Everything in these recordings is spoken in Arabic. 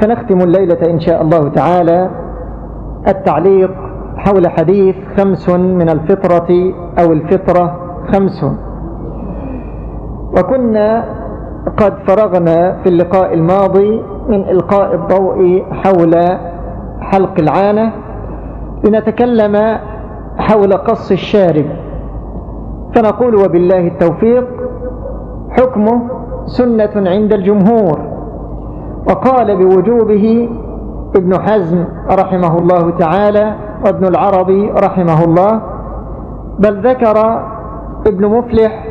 فنختم الليلة إن شاء الله تعالى. التعليق حول حديث خمس من الفطرة أو الفطرة خمس. وكنا قد فرغنا في اللقاء الماضي من إلقاء الضوء حول حلق العانة. لنتكلم حول قص الشارب. فنقول وبالله التوفيق حكمه سنة عند الجمهور. وقال بوجوبه ابن حزم رحمه الله تعالى وابن العربي رحمه الله بل ذكر ابن مفلح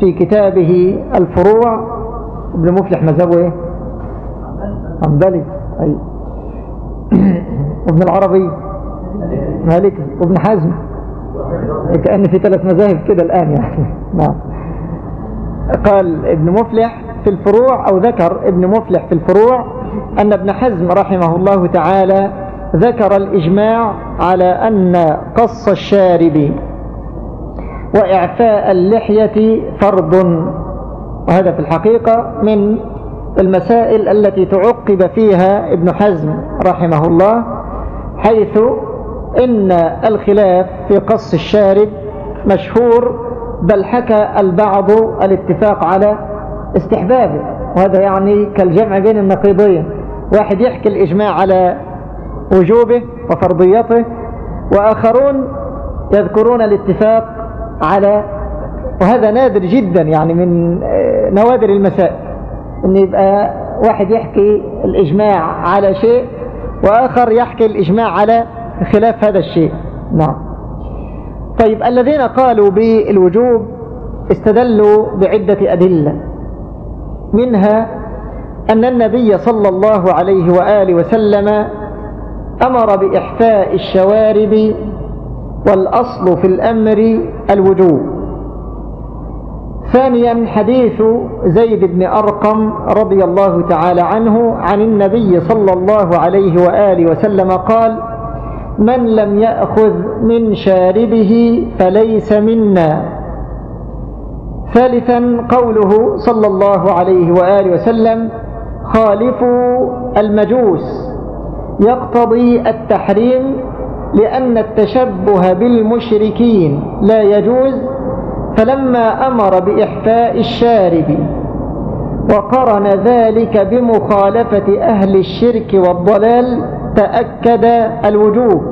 في كتابه الفروع. ابن مفلح مذهبه إيه حنبلي. أي. ابن العربي. مالكي وابن حزم. كأن في ثلاث مذاهب كده الآن يعني. نعم. قال ابن مفلح في الفروع أو ذكر ابن مفلح في الفروع أن ابن حزم رحمه الله تعالى ذكر الإجماع على أن قص الشارب وإعفاء اللحية فرض. وهذا في الحقيقة من المسائل التي تعقب فيها ابن حزم رحمه الله حيث إن الخلاف في قص الشارب مشهور بل حكى البعض الاتفاق على استحبابه وهذا يعني كالجمع بين النقيضين. واحد يحكي الإجماع على وجوبه وفرضيته وآخرون يذكرون الاتفاق على وهذا نادر جدا يعني من نوادر المسائل. إن يبقى واحد يحكي الإجماع على شيء وآخر يحكي الإجماع على خلاف هذا الشيء. نعم. طيب الذين قالوا بالوجوب استدلوا بعدة أدلة. منها أن النبي صلى الله عليه وآله وسلم أمر بإحفاء الشوارب والأصل في الأمر الوجوب. ثانيا حديث زيد بن أرقم رضي الله تعالى عنه عن النبي صلى الله عليه وآله وسلم قال من لم يأخذ من شاربه فليس منا. ثالثا قوله صلى الله عليه وآله وسلم خالفوا المجوس يقتضي التحريم لأن التشبه بالمشركين لا يجوز فلما أمر بإحفاء الشارب وقرن ذلك بمخالفة أهل الشرك والضلال تأكد الوجوب.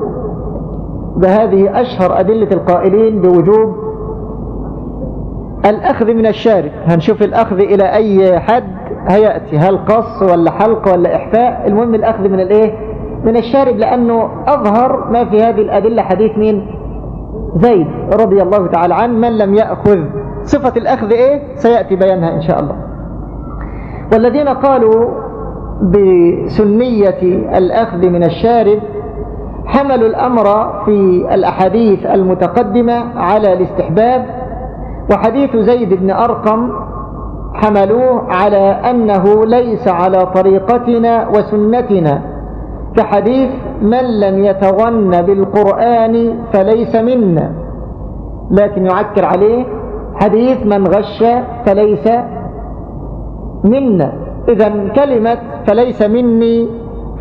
بهذه أشهر أدلة القائلين بوجوب الأخذ من الشارب هنشوف الأخذ إلى أي حد هيأتي. هل قص ولا حلق ولا إحفاء؟ المهم الأخذ من الإيه؟ من الشارب لأنه أظهر ما في هذه الأدلة. حديث مين؟ زيد رضي الله تعالى عنه من لم يأخذ صفة الأخذ إيه؟ سيأتي بيانها إن شاء الله. والذين قالوا بسنية الأخذ من الشارب حملوا الأمر في الأحاديث المتقدمة على الاستحباب. وحديث زيد بن أرقم حملوه على أنه ليس على طريقتنا وسنتنا. كحديث من لم يتغن بالقرآن فليس منا. لكن يعكر عليه حديث من غش فليس منا. إذا كلمة فليس مني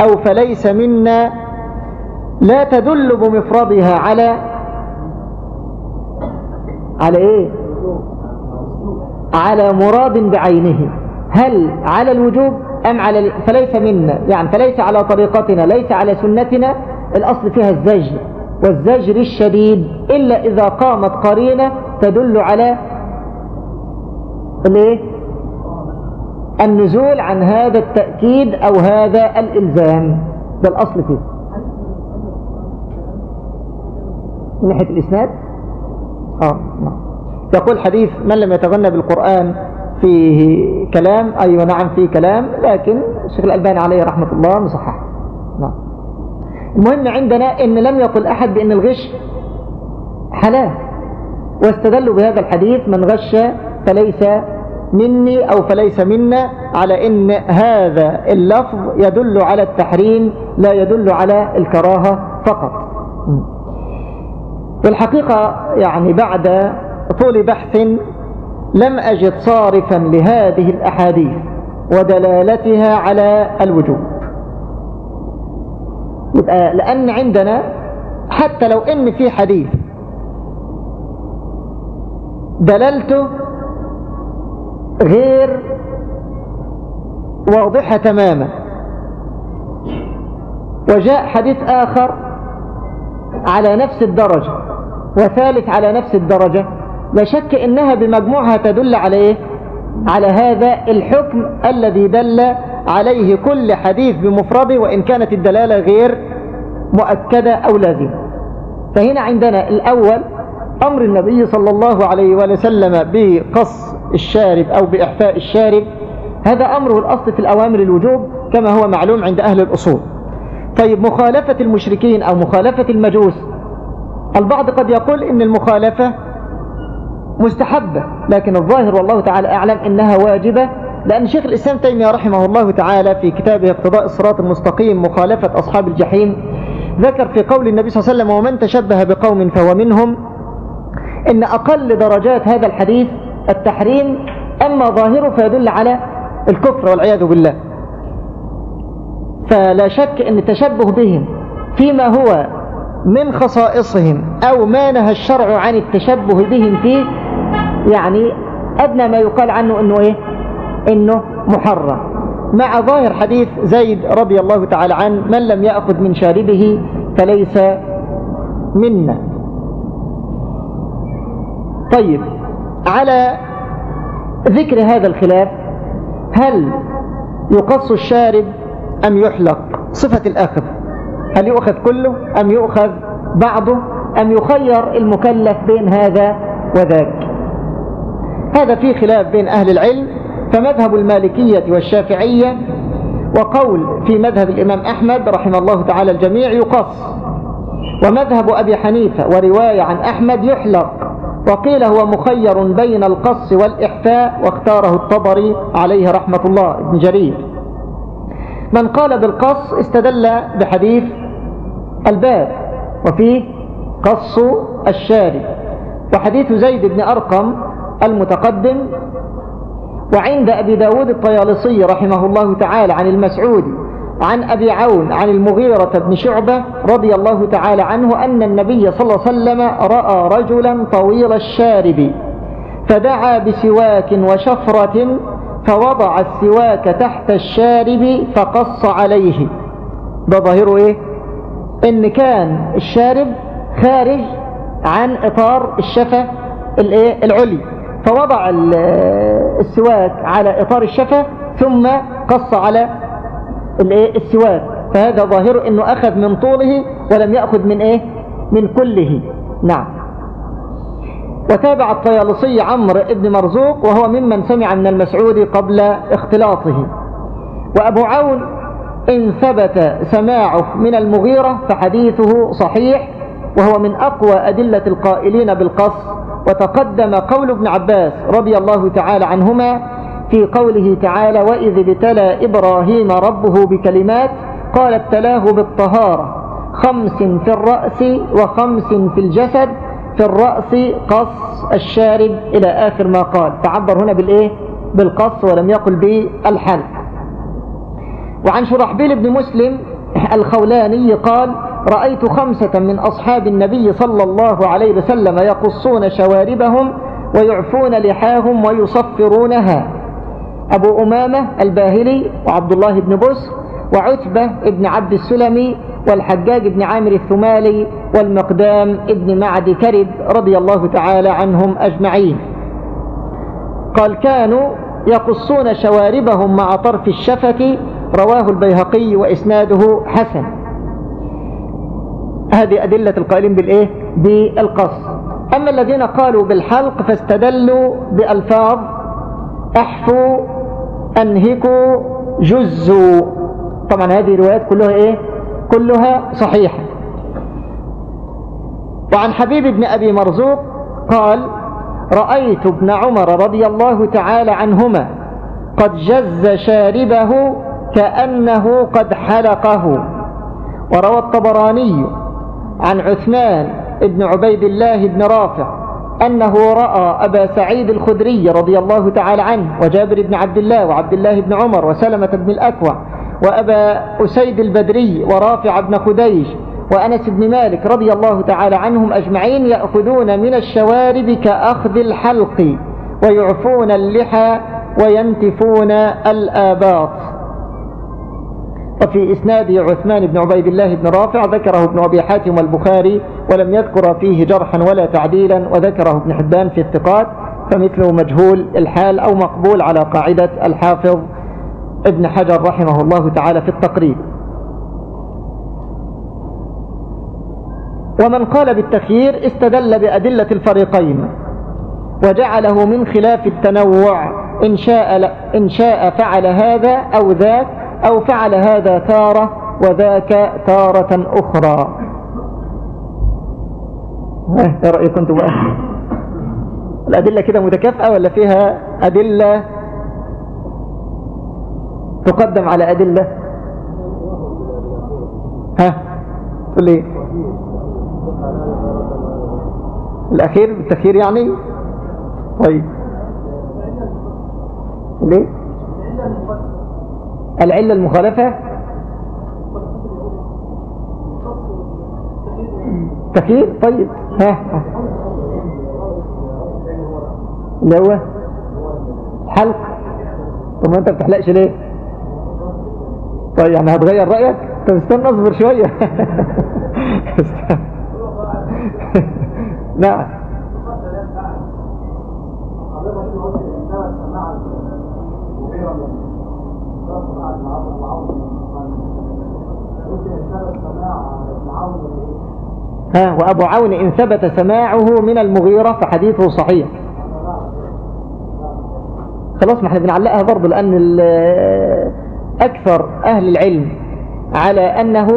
أو فليس منا لا تدل بمفردها على على إيه؟ على مراد بعينه. هل على الوجوب أم على فليس منا. يعني فليس على طريقتنا ليس على سنتنا. الأصل فيها الزجر والزجر الشديد. إلا إذا قامت قرينة تدل على الإيه؟ النزول عن هذا التأكيد أو هذا الإلزام. ده الأصل فيه. من ناحية الإسناد؟ آه نعم. يقول حديث من لم يتغنى بالقرآن فيه كلام؟ أيوة نعم فيه كلام لكن الشيخ الألباني عليه رحمة الله مصحح نعم. المهم عندنا إن لم يقل أحد بأن الغش حلال. واستدلوا بهذا الحديث من غش فليس مني أو فليس منا على إن هذا اللفظ يدل على التحريم لا يدل على الكراهة فقط. في الحقيقة يعني بعد طول بحث لم أجد صارفا لهذه الأحاديث ودلالتها على الوجوب. يبقى لأن عندنا حتى لو إن في حديث دلالته غير واضحة تماما وجاء حديث آخر على نفس الدرجة وثالث على نفس الدرجة لا شك إنها بمجموعها تدل على إيه؟ على هذا الحكم الذي دل عليه كل حديث بمفرده وإن كانت الدلالة غير مؤكدة أو لازمة. فهنا عندنا الأول أمر النبي صلى الله عليه وسلم بقص الشارب أو بإحفاء الشارب. هذا أمره الأصل في الأوامر الوجوب كما هو معلوم عند أهل الأصول. طيب مخالفة المشركين أو مخالفة المجوس؟ البعض قد يقول إن المخالفة مستحبة لكن الظاهر والله تعالى أعلم إنها واجبة لأن شيخ الإسلام تيمية رحمه الله تعالى في كتابه اقتضاء الصراط المستقيم مخالفة أصحاب الجحيم ذكر في قول النبي صلى الله عليه وسلم ومن تشبه بقوم فهو منهم. إن أقل درجات هذا الحديث التحريم أما ظاهره فيدل على الكفر والعياذ بالله. فلا شك أن التشبه بهم فيما هو من خصائصهم أو ما نهى الشرع عن التشبه بهم فيه يعني أدنى ما يقال عنه أنه إيه؟ أنه محرم. مع ظاهر حديث زيد رضي الله تعالى عنه من لم يأخذ من شاربه فليس منا. طيب على ذكر هذا الخلاف هل يقص الشارب أم يحلق؟ صفة الأخذ هل يؤخذ كله أم يؤخذ بعضه؟ أم يخير المكلف بين هذا وذاك؟ هذا في خلاف بين أهل العلم فمذهب المالكية والشافعية وقول في مذهب الإمام أحمد رحمه الله تعالى الجميع يقص. ومذهب أبي حنيفة ورواية عن أحمد يحلق. وقيل هو مخير بين القص والإحفاء واختاره الطبري عليه رحمة الله ابن جرير. من قال بالقص استدل بحديث الباب وفيه قص الشارب. وحديث زيد بن أرقم المتقدم وعند أبي داود الطيالصي رحمه الله تعالى عن المسعودي عن أبي عون عن المغيرة بن شعبة رضي الله تعالى عنه أن النبي صلى الله عليه وسلم رأى رجلا طويل الشارب فدعا بسواك وشفرة فوضع السواك تحت الشارب فقص عليه. ده ظاهره إيه؟ إن كان الشارب خارج عن إطار الشفة العلي. فوضع السواك على إطار الشفة ثم قص على السواك. فهذا ظاهره إنه أخذ من طوله ولم يأخذ من إيه؟ من كله. نعم. وتابع الطيالصي عمرو بن مرزوق وهو ممن سمع من المسعود قبل اختلاطه. وأبو عون إن ثبت سماعه من المغيرة فحديثه صحيح وهو من أقوى أدلة القائلين بالقص. وتقدم قول ابن عباس رضي الله تعالى عنهما في قوله تعالى وإذ ابتلى إبراهيم ربه بكلمات قال ابتلاه بالطهارة خمس في الرأس وخمس في الجسد في الرأس قص الشارب إلى آخر ما قال. تعبر هنا بالإيه؟ بالقص ولم يقل بالحلق. وعن شرحبيل بن مسلم الخولاني قال رأيت خمسة من أصحاب النبي صلى الله عليه وسلم يقصون شواربهم ويعفون لحاهم ويصفرونها. أبو أمامة الباهلي وعبد الله بن بسر وعتبة بن عبد السلمي والحجاج بن عامر الثمالي والمقدام ابن معد كرب رضي الله تعالى عنهم أجمعين. قال كانوا يقصون شواربهم مع طرف الشفة رواه البيهقي وإسناده حسن. هذه أدلة القائلين بالإيه؟ بالقص. أما الذين قالوا بالحلق فاستدلوا بألفاظ أحفوا أنهكوا جزوا. طبعا هذه الروايات كلها إيه؟ كلها صحيحة. وعن حبيب بن أبي مرزوق قال رأيت ابن عمر رضي الله تعالى عنهما قد جز شاربه كأنه قد حلقه. وروى الطبراني عن عثمان بن عبيد الله بن رافع أنه رأى أبا سعيد الخدري رضي الله تعالى عنه وجابر بن عبد الله وعبد الله بن عمر وسلمة بن الأكوع وأبا أسيد البدري ورافع بن خديج وأنس بن مالك رضي الله تعالى عنهم أجمعين يأخذون من الشوارب كأخذ الحلق ويعفون اللحى وينتفون الآباط. وفي إسناد عثمان بن عبيد الله بن رافع ذكره ابن أبي حاتم والبخاري ولم يذكر فيه جرحا ولا تعديلا وذكره ابن حبان في الثقات فمثله مجهول الحال أو مقبول على قاعدة الحافظ ابن حجر رحمه الله تعالى في التقريب. ومن قال بالتخيير استدل بأدلة الفريقين وجعله من خلاف التنوع إن شاء, إن شاء فعل هذا أو ذاك أو فعل هذا تارة وذاك تارة أخرى. إيه رأيكم أنتم بقى الأدلة كده متكافئة ولا فيها أدلة؟ تقدم على أدلة. ها تقول إيه الأخير بالتخير يعني؟ طيب. ليه؟ العلة المخالفة؟ تخير طيب. ها, ها. اللي هو حلق. طب ما انت بتحلقش ليه؟ طيب يعني هتغير رأيك؟ طب استنى اصبر شوية. نعم. ها وأبو عون إن ثبت سماعه من المغيرة فحديثه صحيح. خلاص ما إحنا بنعلقها برضه لأن أكثر أهل العلم على أنه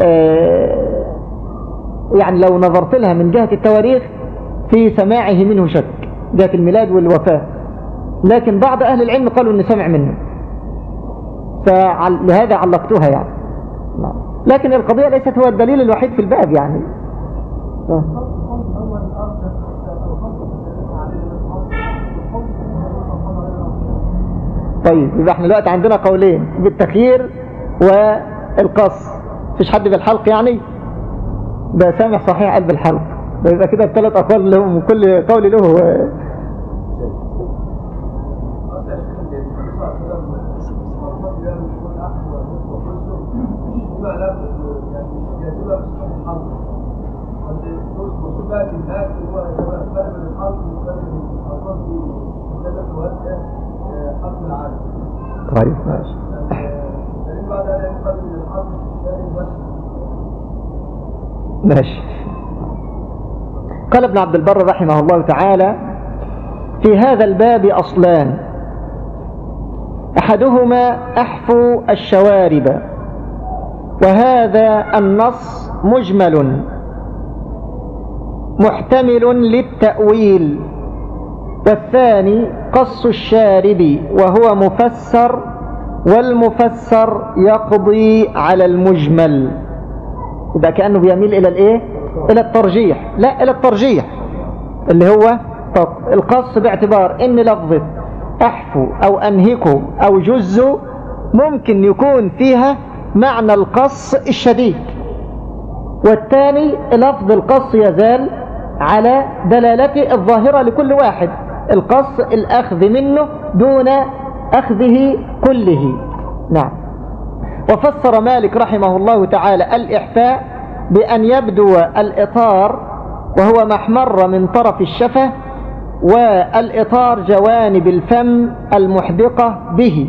آه، يعني لو نظرت لها من جهة التواريخ في سماعه منه شك جهة الميلاد والوفاة. لكن بعض أهل العلم قالوا أنه سمع منه. فلهذا علقتها يعني. لكن القضية ليست هو الدليل الوحيد في الباب يعني. طيب يبقى إحنا دلوقتي عندنا قولين بالتخيير والقص. فيش حد بالحلق يعني؟ ده سامح صحيح قلب الحلق. ده يبقى كده الثلاث أقوال لهم كل قول له طيب. ماشي. ماشي قال ابن عبد البر رحمه الله تعالى في هذا الباب أصلان. أحدهما أحفو الشوارب وهذا النص مجمل. محتمل للتأويل. والثاني قص الشارب وهو مفسر والمفسر يقضي على المجمل. يبقى كأنه بيميل إلى الإيه؟ إلى الترجيح. لا إلى الترجيح. اللي هو القص باعتبار إن لفظة أحفو أو أنهكو أو جزو ممكن يكون فيها معنى القص الشديد. والثاني لفظ القص يزال على دلالته الظاهرة لكل واحد. القص الأخذ منه دون أخذه كله. نعم. وفسر مالك رحمه الله تعالى الإحفاء بأن يبدو الإطار وهو محمر من طرف الشفة والإطار جوانب الفم المحدقة به.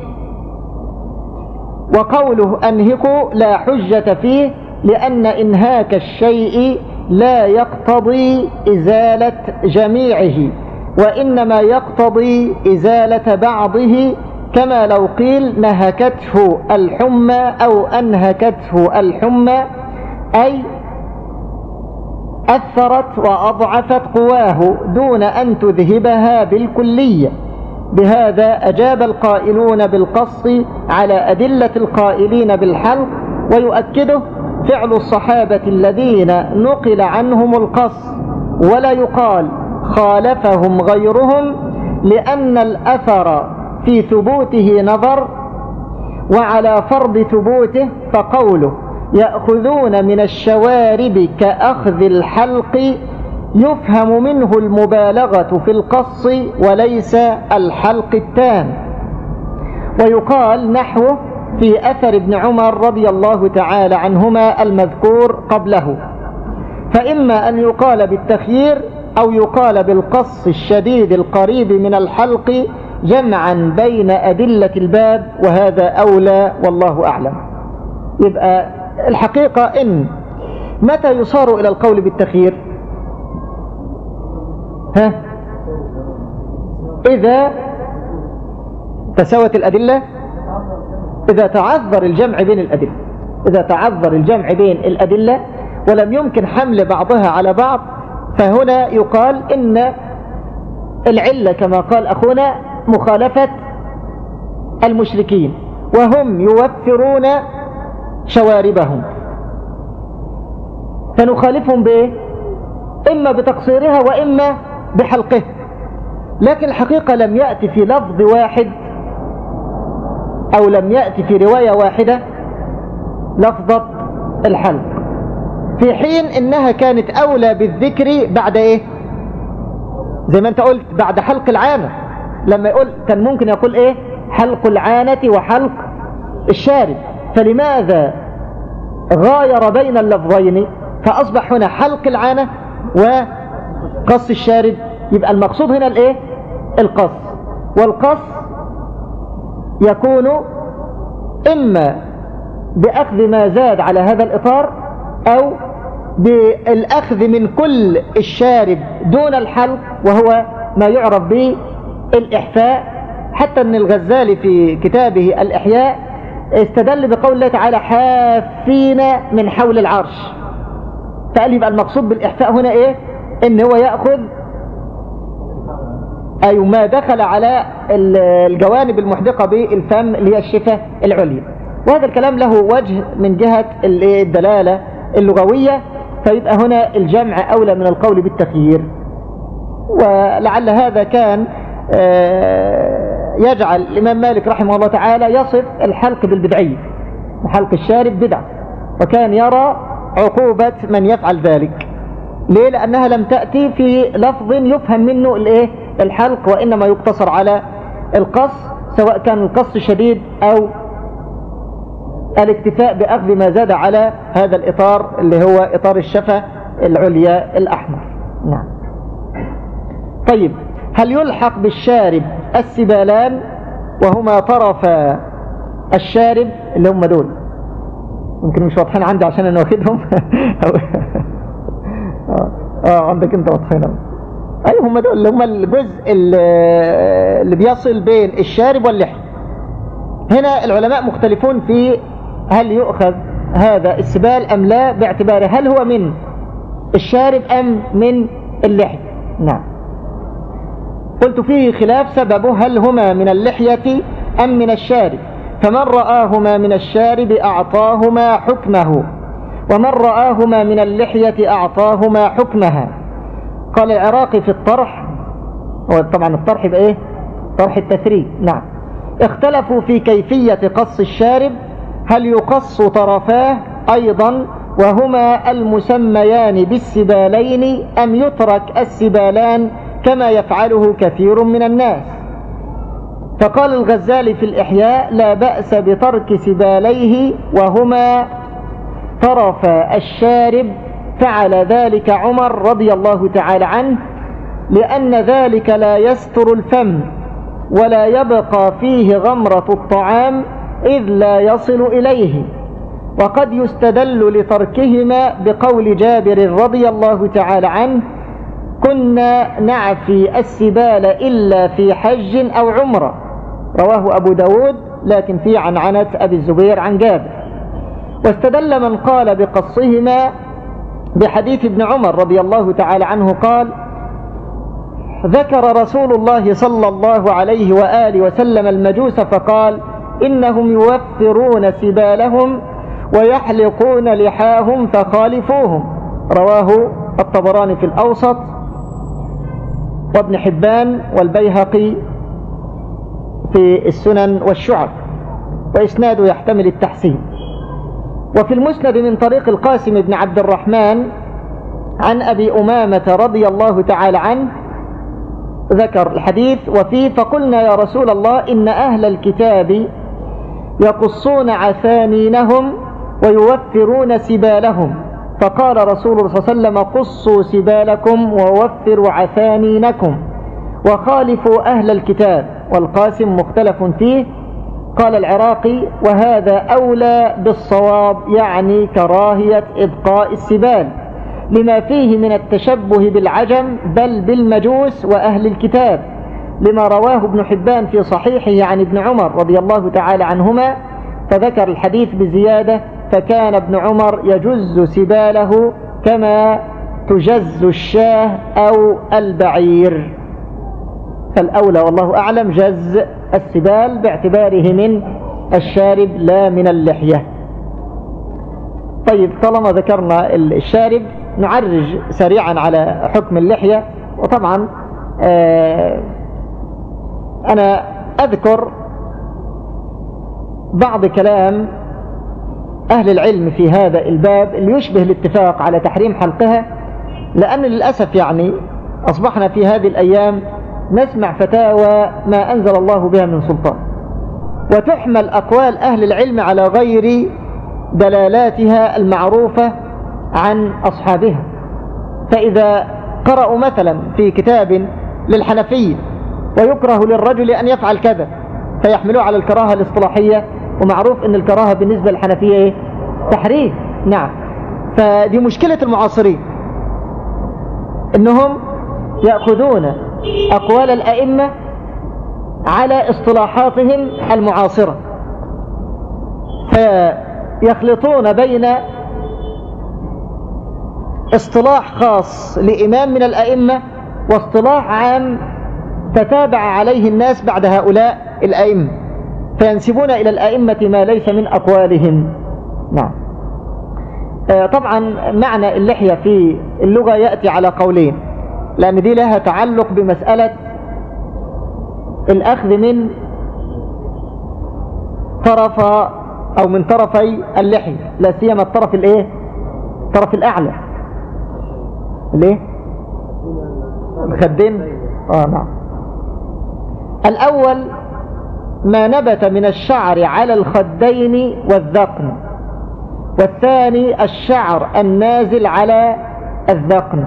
وقوله أنهكوا لا حجة فيه لأن إنهاك الشيء لا يقتضي إزالة جميعه وإنما يقتضي إزالة بعضه كما لو قيل نهكته الحمى أو أنهكته الحمى أي أثرت وأضعفت قواه دون أن تذهبها بالكلية. بهذا أجاب القائلون بالقص على أدلة القائلين بالحلق ويؤكده فعل الصحابة الذين نقل عنهم القص ولا يقال خالفهم غيرهم لأن الأثر في ثبوته نظر وعلى فرض ثبوته فقوله يأخذون من الشوارب كأخذ الحلق يفهم منه المبالغة في القص وليس الحلق التام. ويقال نحوه في أثر ابن عمر رضي الله تعالى عنهما المذكور قبله. فإما أن يقال بالتخيير أو يقال بالقص الشديد القريب من الحلق جمعا بين أدلة الباب وهذا أولى والله أعلم. يبقى الحقيقة إن متى يصار إلى القول بالتخيير؟ ها؟ إذا تساوت الأدلة إذا تعذر الجمع بين الأدلة إذا تعذر الجمع بين الأدلة ولم يمكن حمل بعضها على بعض فهنا يقال إن العلة كما قال أخونا مخالفة المشركين وهم يوفرون شواربهم. فنخالفهم بإيه؟ إما بتقصيرها وإما بحلقه لكن الحقيقة لم يأتي في لفظ واحد أو لم يأتي في رواية واحدة لفظة الحلق في حين إنها كانت أولى بالذكر بعد إيه؟ زي ما أنت قلت بعد حلق العانة. لما يقول كان ممكن يقول إيه؟ حلق العانة وحلق الشارب. فلماذا غاير بين اللفظين؟ فأصبح هنا حلق العانة وقص الشارب. يبقى المقصود هنا الإيه؟ القص. والقص يكون إما بأخذ ما زاد على هذا الإطار أو بالأخذ من كل الشارب دون الحلق وهو ما يعرف بالإحفاء. حتى أن الغزالي في كتابه الإحياء استدل بقول الله تعالى حافين من حول العرش. فقال يبقى المقصود بالإحفاء هنا إيه؟ إن هو يأخذ أي ما دخل على الجوانب المحدقة بالفم اللي هي الشفة العليا. وهذا الكلام له وجه من جهة الدلالة اللغوية فيبقى هنا الجمع أولى من القول بالتخيير. ولعل هذا كان آه، يجعل الإمام مالك رحمه الله تعالى يصف الحلق بالبدعية حلق الشارب بدع وكان يرى عقوبة من يفعل ذلك. ليه؟ لأنها لم تأتي في لفظ يفهم منه الإيه؟ الحلق وإنما يقتصر على القص سواء كان القص شديد أو الاكتفاء بأخذ ما زاد على هذا الإطار اللي هو إطار الشفة العليا الأحمر. نعم. طيب هل يلحق بالشارب السبالان وهما طرف الشارب اللي هم دول؟ يمكن مش واضحين عندي عشان أنا واخدهم. آه, آه عندك انت واضحين اي هم دول اللي هم الجزء اللي بيصل بين الشارب واللحم. هنا العلماء مختلفون في هل يؤخذ هذا السبال أم لا باعتباره هل هو من الشارب أم من اللحم. نعم. قلت فيه خلاف سببه هل هما من اللحية أم من الشارب. فمن رآهما من الشارب أعطاهما حكمه. ومن رآهما من اللحية أعطاهما حكمها. قال العراقي في الطرح طبعا الطرح بإيه؟ طرح التثريب نعم. اختلفوا في كيفية قص الشارب هل يقص طرفاه أيضا وهما المسميان بالسبالين أم يترك السبالان كما يفعله كثير من الناس؟ فقال الغزالي في الإحياء لا بأس بترك سباليه وهما طرف الشارب فعل ذلك عمر رضي الله تعالى عنه لأن ذلك لا يستر الفم ولا يبقى فيه غمرة الطعام إذ لا يصل إليه. وقد يستدل لتركهما بقول جابر رضي الله تعالى عنه كنا نعفي السبال إلا في حج أو عمرة رواه أبو داود لكن في عن عنة أبي الزبير عن جابر. واستدل من قال بقصهما بحديث ابن عمر رضي الله تعالى عنه قال ذكر رسول الله صلى الله عليه وآله وسلم المجوس فقال إنهم يوفرون سبالهم ويحلقون لحاهم فخالفوهم. رواه الطبراني في الأوسط وابن حبان والبيهقي في السنن والشعب وإسناده يحتمل التحسين. وفي المسند من طريق القاسم بن عبد الرحمن عن أبي أمامة رضي الله تعالى عنه ذكر الحديث وفيه فقلنا يا رسول الله إن أهل الكتاب يقصون عثانينهم ويوفرون سبالهم. فقال رسول الله صلى الله عليه وسلم قصوا سبالكم ووفروا عثانينكم وخالفوا أهل الكتاب. والقاسم مختلف فيه قال العراقي وهذا أولى بالصواب يعني كراهية إبقاء السبال لما فيه من التشبه بالعجم بل بالمجوس وأهل الكتاب لما رواه ابن حبان في صحيحه عن ابن عمر رضي الله تعالى عنهما فذكر الحديث بزيادة فكان ابن عمر يجز سباله كما تجز الشاه أو البعير. فالأولى والله أعلم جز السبال باعتباره من الشارب لا من اللحية. طيب طالما ذكرنا الشارب نعرج سريعا على حكم اللحية. وطبعا آه أنا أذكر بعض كلام أهل العلم في هذا الباب اللي يشبه الاتفاق على تحريم حلقها لأن للأسف يعني أصبحنا في هذه الأيام نسمع فتاوى ما أنزل الله بها من سلطان. وتحمل أقوال أهل العلم على غير دلالاتها المعروفة عن أصحابها. فإذا قرأوا مثلا في كتاب للحنفية ويكره للرجل أن يفعل كذا فيحملوه على الكراهة الاصطلاحية ومعروف أن الكراهة بالنسبة للحنفية إيه؟ تحريف. نعم. فدي مشكلة المعاصرين أنهم يأخذون أقوال الأئمة على اصطلاحاتهم المعاصرة. فيخلطون بين اصطلاح خاص لإمام من الأئمة واصطلاح عام تتابع عليه الناس بعد هؤلاء الأئمة فينسبون إلى الأئمة ما ليس من أقوالهم. نعم. آه، طبعا معنى اللحية في اللغة يأتي على قولين. لأن دي لها تعلق بمسألة الأخذ من طرف أو من طرفي اللحية لا سيما الطرف الإيه؟ الطرف الأعلى. ليه؟ الخدين آه نعم. الأول ما نبت من الشعر على الخدين والذقن والثاني الشعر النازل على الذقن.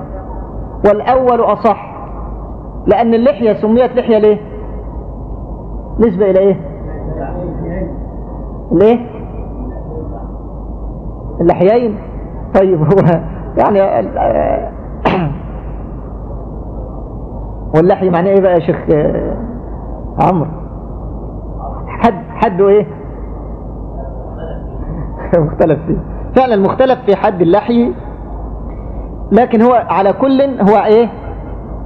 والأول أصح. لأن اللحية سميت لحية ليه؟ نسبة إلى إيه؟ ليه؟ اللحيين. طيب هو يعني واللحي معناه إيه بقى يا شيخ؟ عمرو. حد حده إيه؟ مختلف فيه. فعلا مختلف في حد اللحي لكن هو على كل هو إيه؟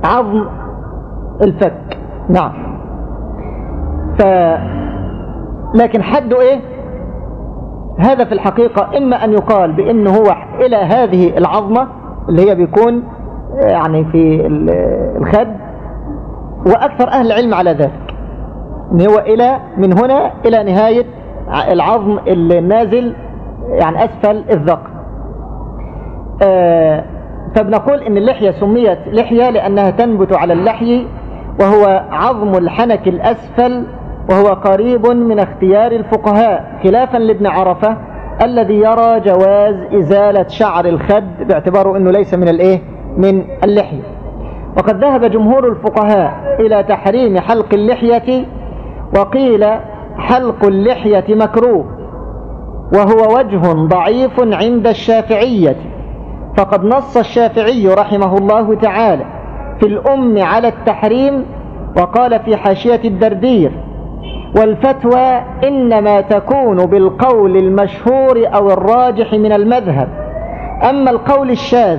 عظم الفك. نعم. ف لكن حده إيه؟ هذا في الحقيقة إما أن يقال بأنه هو إلى هذه العظمة اللي هي بيكون يعني في الخد وأكثر أهل العلم على ذلك. إن هو إلى من هنا إلى نهاية العظم النازل يعني أسفل الذقن. آه فبنقول إن اللحية سميت لحية لأنها تنبت على اللحي وهو عظم الحنك الأسفل وهو قريب من اختيار الفقهاء خلافا لابن عرفة الذي يرى جواز إزالة شعر الخد باعتباره إنه ليس من الإيه؟ من اللحية. وقد ذهب جمهور الفقهاء إلى تحريم حلق اللحية وقيل حلق اللحية مكروه وهو وجه ضعيف عند الشافعية. فقد نص الشافعي رحمه الله تعالى في الأم على التحريم وقال في حاشية الدردير والفتوى إنما تكون بالقول المشهور أو الراجح من المذهب. أما القول الشاذ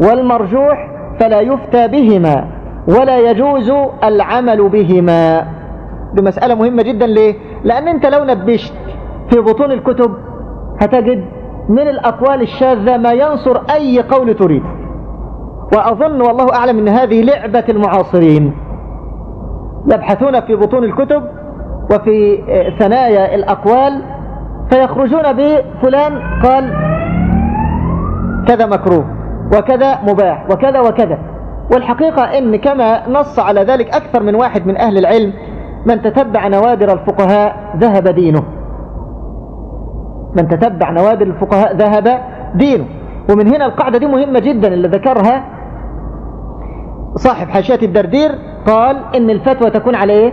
والمرجوح فلا يفتى بهما ولا يجوز العمل بهما. دي مسألة مهمة جدا ليه؟ لأن أنت لو نبشت في بطون الكتب هتجد من الأقوال الشاذة ما ينصر أي قول تريد. وأظن والله أعلم أن هذه لعبة المعاصرين. يبحثون في بطون الكتب وفي ثنايا الأقوال فيخرجون بفلان قال كذا مكروه وكذا مباح وكذا وكذا. والحقيقة إن كما نص على ذلك أكثر من واحد من أهل العلم من تتبع نوادر الفقهاء ذهب دينه. من تتبع نوادر الفقهاء ذهب دينه. ومن هنا القاعدة دي مهمة جدا اللي ذكرها صاحب حاشية الدردير قال إن الفتوى تكون على إيه؟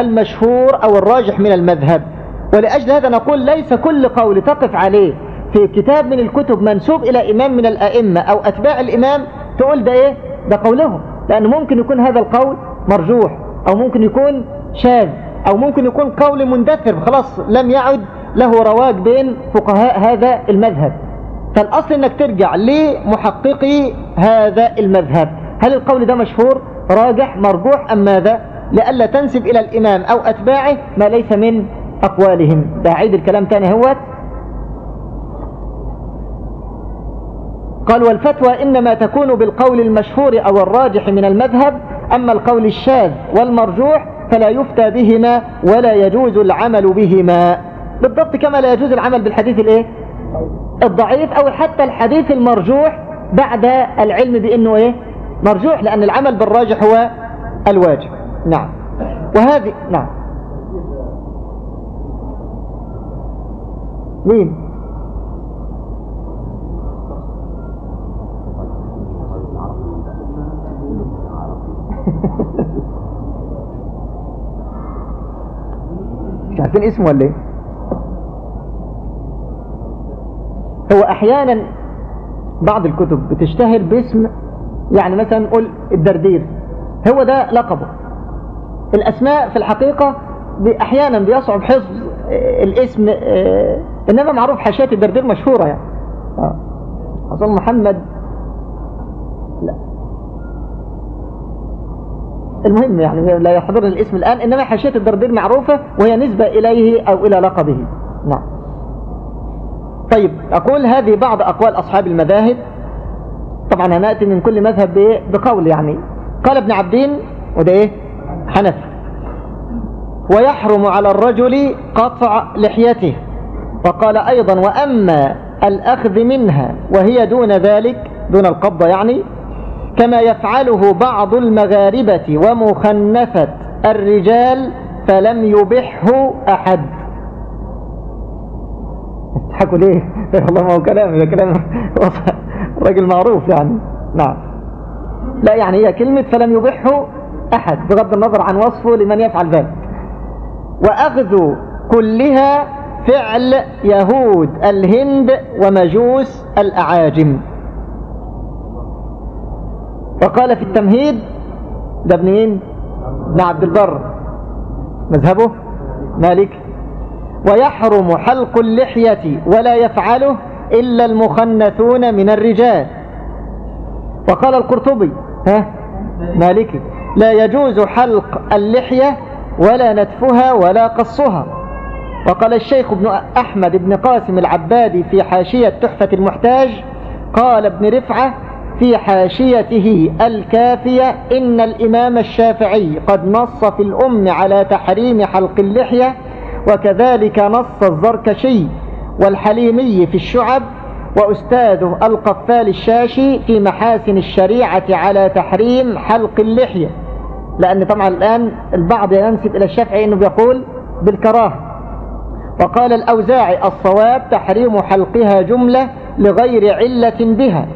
المشهور أو الراجح من المذهب. ولأجل هذا نقول ليس كل قول تقف عليه في كتاب من الكتب منسوب إلى إمام من الأئمة أو أتباع الإمام تقول ده إيه؟ ده قولهم. لأنه ممكن يكون هذا القول مرجوح أو ممكن يكون شاذ أو ممكن يكون قول مندثر خلاص لم يعد له رواج بين فقهاء هذا المذهب. فالأصل أنك ترجع لمحققي هذا المذهب. هل القول ده مشهور راجح مرجوح أم ماذا؟ لألا تنسب إلى الإمام أو أتباعه ما ليس من أقوالهم. ده عيد الكلام تاني هو. قال والفتوى إنما تكون بالقول المشهور أو الراجح من المذهب أما القول الشاذ والمرجوح فلا يفتى بهما ولا يجوز العمل بهما. بالضبط كما لا يجوز العمل بالحديث الايه؟ الضعيف أو حتى الحديث المرجوح بعد العلم بانه إيه؟ مرجوح لأن العمل بالراجح هو الواجب. نعم. وهذه نعم. مين؟ مش عارفين اسمه ولا إيه؟ هو أحيانا بعض الكتب بتشتهر باسم يعني مثلا نقول الدردير. هو ده لقبه. الأسماء في الحقيقة أحيانا بيصعب حفظ الاسم إنما معروف حاشية الدردير مشهورة يعني. اظن محمد. لا. المهم يعني لا يحضرني الاسم الآن إنما حاشية الدردير معروفة وهي نسبة إليه أو إلى لقبه. نعم. طيب أقول هذه بعض أقوال أصحاب المذاهب. طبعا هنأتي من كل مذهب بقول يعني. قال ابن عبدين وده إيه؟ حنفي. ويحرم على الرجل قطع لحيته. وقال أيضا وأما الأخذ منها وهي دون ذلك دون القبضة يعني كما يفعله بعض المغاربة ومخنفة الرجال فلم يبحه أحد. تضحكوا ليه؟ والله ما هو كلام ده كلام راجل معروف يعني. نعم. لا يعني هي كلمة فلم يبحه أحد بغض النظر عن وصفه لمن يفعل ذلك. وأخذ كلها فعل يهود الهند ومجوس الأعاجم. وقال في التمهيد ده ابن مين؟ ابن عبد البر. مذهبه؟ مالك؟ ويحرم حلق اللحية ولا يفعله إلا المخنثون من الرجال. وقال القرطبي ها؟ مالكي لا يجوز حلق اللحية ولا نتفها ولا قصها. وقال الشيخ ابن أحمد بن قاسم العبادي في حاشية تحفة المحتاج قال ابن رفعة في حاشيته الكافية إن الإمام الشافعي قد نص في الأم على تحريم حلق اللحية وكذلك نص الزركشي والحليمي في الشعب وأستاذه القفال الشاشي في محاسن الشريعة على تحريم حلق اللحية. لأن طبعا الآن البعض ينسب إلى الشافعي أنه بيقول بالكراهة. وقال الأوزاعي الصواب تحريم حلقها جملة لغير علة بها.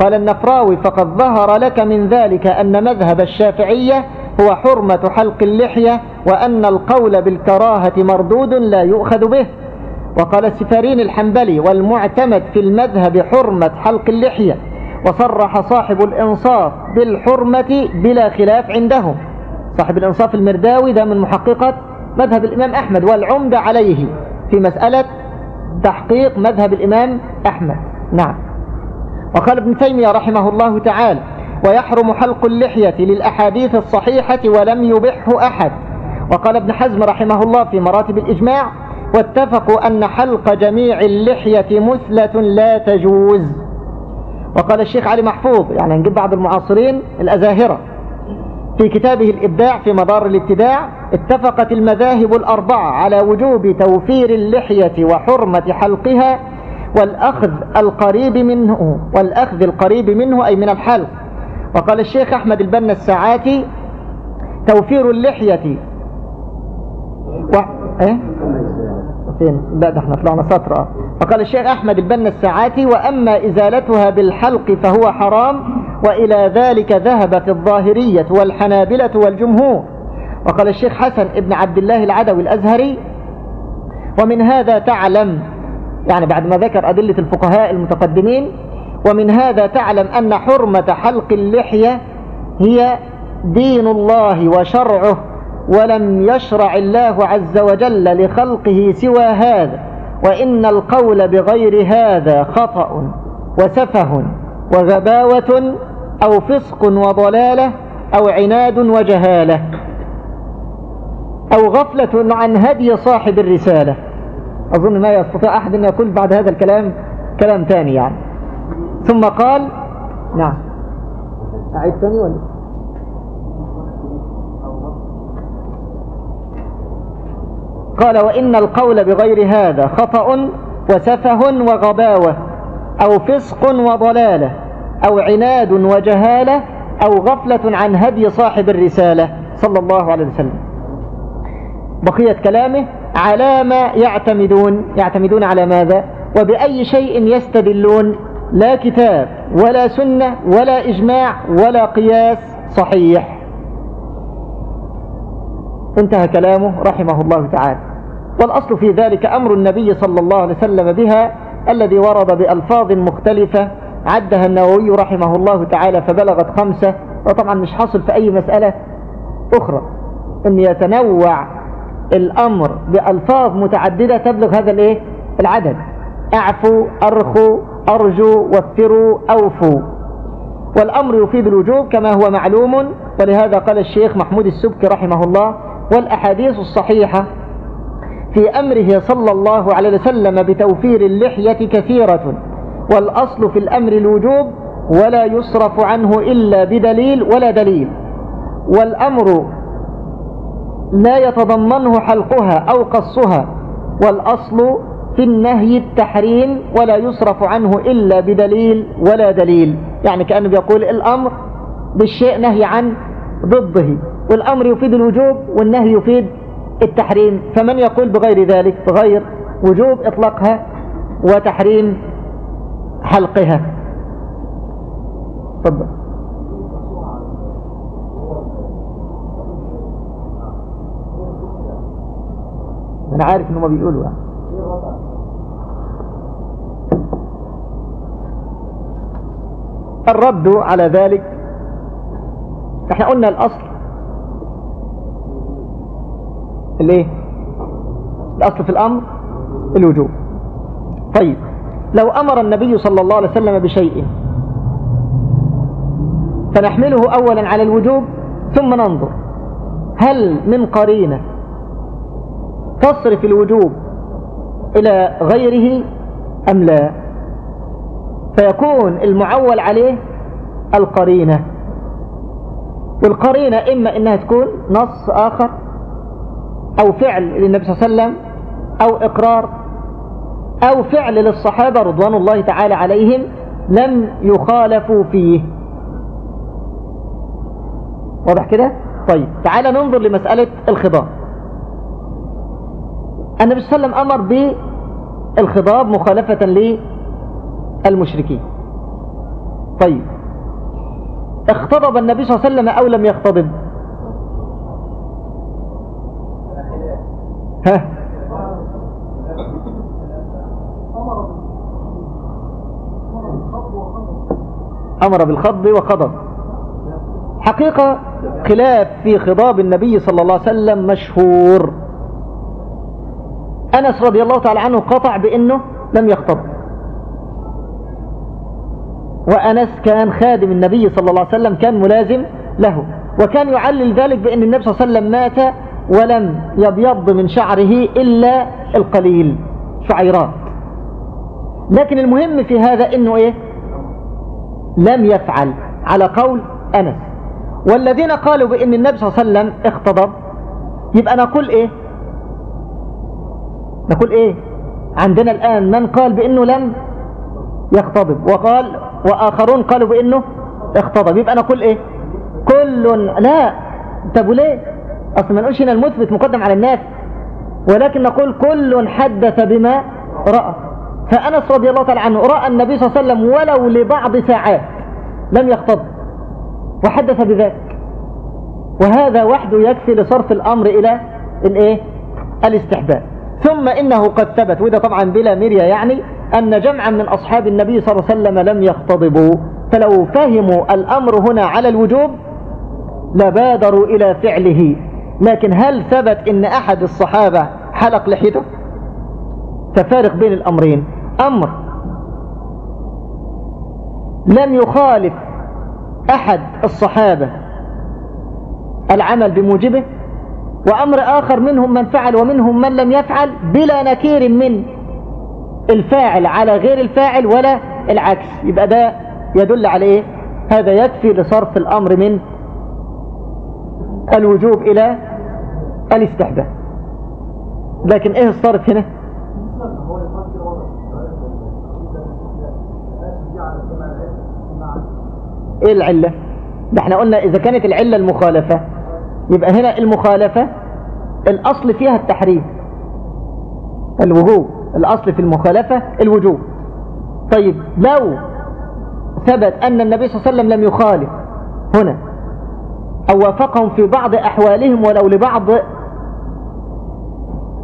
قال النفراوي فقد ظهر لك من ذلك أن مذهب الشافعية هو حرمة حلق اللحية وأن القول بالكراهة مردود لا يؤخذ به. وقال السفارين الحنبلي والمعتمد في المذهب حرمة حلق اللحية وصرح صاحب الإنصاف بالحرمة بلا خلاف عندهم. صاحب الإنصاف المرداوي ده من محققة مذهب الإمام أحمد والعمدة عليه في مسألة تحقيق مذهب الإمام أحمد. نعم. وقال ابن تيمية رحمه الله تعالى ويحرم حلق اللحية للأحاديث الصحيحة ولم يبحه أحد. وقال ابن حزم رحمه الله في مراتب الإجماع واتفقوا أن حلق جميع اللحية مثلة لا تجوز. وقال الشيخ علي محفوظ يعني نجيب بعض المعاصرين الأزاهرة. في كتابه الإبداع في مدار الابتداع اتفقت المذاهب الأربعة على وجوب توفير اللحية وحرمة حلقها والأخذ القريب منه والأخذ القريب منه أي من الحلق. وقال الشيخ أحمد البنا الساعاتي توفير اللحية. و... إيه؟ فين؟ لا ده إحنا طلعنا سطر. فقال الشيخ أحمد البنا الساعاتي وأما إزالتها بالحلق فهو حرام وإلى ذلك ذهبت الظاهرية والحنابلة والجمهور. وقال الشيخ حسن ابن عبد الله العدوي الأزهري ومن هذا تعلم يعني بعد ما ذكر أدلة الفقهاء المتقدمين ومن هذا تعلم أن حرمة حلق اللحية هي دين الله وشرعه ولم يشرع الله عز وجل لخلقه سوى هذا وإن القول بغير هذا خطأ وسفه وغباوة أو فسق وضلالة أو عناد وجهالة أو غفلة عن هدي صاحب الرسالة. أظن ما يستطيع أحد أن يقول بعد هذا الكلام كلام ثاني يعني. ثم قال نعم. أعيد ثاني ولا؟ قال وإن القول بغير هذا خطأ وسفه وغباوة أو فسق وضلالة أو عناد وجهالة أو غفلة عن هدي صاحب الرسالة صلى الله عليه وسلم. بقية كلامه على ما يعتمدون. يعتمدون على ماذا؟ وبأي شيء يستدلون لا كتاب ولا سنة ولا إجماع ولا قياس صحيح. انتهى كلامه رحمه الله تعالى. والأصل في ذلك أمر النبي صلى الله عليه وسلم بها الذي ورد بألفاظ مختلفة عدها النووي رحمه الله تعالى فبلغت خمسة. وطبعا مش حاصل في أي مسألة أخرى. أن يتنوع الأمر بألفاظ متعددة تبلغ هذا الإيه؟ العدد. اعفوا أرخوا أرجوا وفروا أوفوا. والأمر يفيد الوجوب كما هو معلوم ولهذا قال الشيخ محمود السبكي رحمه الله والأحاديث الصحيحة في أمره صلى الله عليه وسلم بتوفير اللحية كثيرة والأصل في الأمر الوجوب ولا يصرف عنه إلا بدليل ولا دليل. والأمر لا يتضمنه حلقها أو قصها والأصل في النهي التحريم ولا يصرف عنه إلا بدليل ولا دليل. يعني كأنه بيقول الأمر بالشيء نهي عن ضده. والأمر يفيد الوجوب والنهي يفيد التحريم. فمن يقول بغير ذلك؟ بغير وجوب إطلاقها وتحريم حلقها. تفضل. أنا عارف إنه ما بيقولوا يعني. الرد على ذلك؟ إحنا قلنا الأصل. الايه الأصل في الأمر الوجوب. طيب لو أمر النبي صلى الله عليه وسلم بشيء فنحمله اولا على الوجوب ثم ننظر. هل من قرينة تصرف الوجوب إلى غيره أم لا؟ فيكون المعول عليه القرينة. والقرينة إما إنها تكون نص آخر أو فعل للنبي صلى الله عليه وسلم أو إقرار أو فعل للصحابة رضوان الله تعالى عليهم لم يخالفوا فيه. واضح كده؟ طيب تعال ننظر لمسألة الخضاب. النبي صلى الله عليه وسلم أمر بالخضاب مخالفة للمشركين طيب. اختضب النبي صلى الله عليه وسلم أو لم يختضب ها؟ أمر بالخض وخضب حقيقة خلاف في خضاب النبي صلى الله عليه وسلم مشهور. أنس رضي الله تعالى عنه قطع بأنه لم يخطب. وأنس كان خادم النبي صلى الله عليه وسلم كان ملازم له. وكان يعلل ذلك بأن النبي صلى الله عليه وسلم مات ولم يبيض من شعره إلا القليل شعيرات لكن المهم في هذا إنه إيه؟ لم يفعل. على قول أنس. والذين قالوا بأن النبي صلى الله عليه وسلم اختضب يبقى نقول إيه؟ نقول إيه؟ عندنا الآن من قال بأنه لم يختضب وقال وآخرون قالوا بإنه اختضب يبقى نقول إيه؟ كل لا. طب وليه؟ أصل ما نقولش هنا المثبت مقدم على الناس. ولكن نقول كل حدث بما رأى. فأنس رضي الله تعالى عنه رأى النبي صلى الله عليه وسلم ولو لبعض ساعات لم يختض وحدث بذلك. وهذا وحده يكفي لصرف الأمر إلى الإيه؟ الاستحباب. ثم إنه قد ثبت. وده طبعا بلا مريا يعني. أن جمعا من أصحاب النبي صلى الله عليه وسلم لم يختضبوا فلو فهموا الأمر هنا على الوجوب لبادروا إلى فعله. لكن هل ثبت إن أحد الصحابة حلق لحيته؟ تفارق بين الأمرين. أمر لم يخالف أحد الصحابة العمل بموجبه وأمر آخر منهم من فعل ومنهم من لم يفعل بلا نكير من الفاعل على غير الفاعل ولا العكس. يبقى ده يدل على إيه؟ هذا يكفي لصرف الأمر من الوجوب إلى الاستحباب. لكن إيه الصرف هنا؟ إيه العلة؟ ده إحنا قلنا إذا كانت العلة المخالفة يبقى هنا المخالفة الأصل فيها التحريم الوجوب. الأصل في المخالفة الوجوب. طيب لو ثبت أن النبي صلى الله عليه وسلم لم يخالف هنا أو وافقهم في بعض أحوالهم ولو لبعض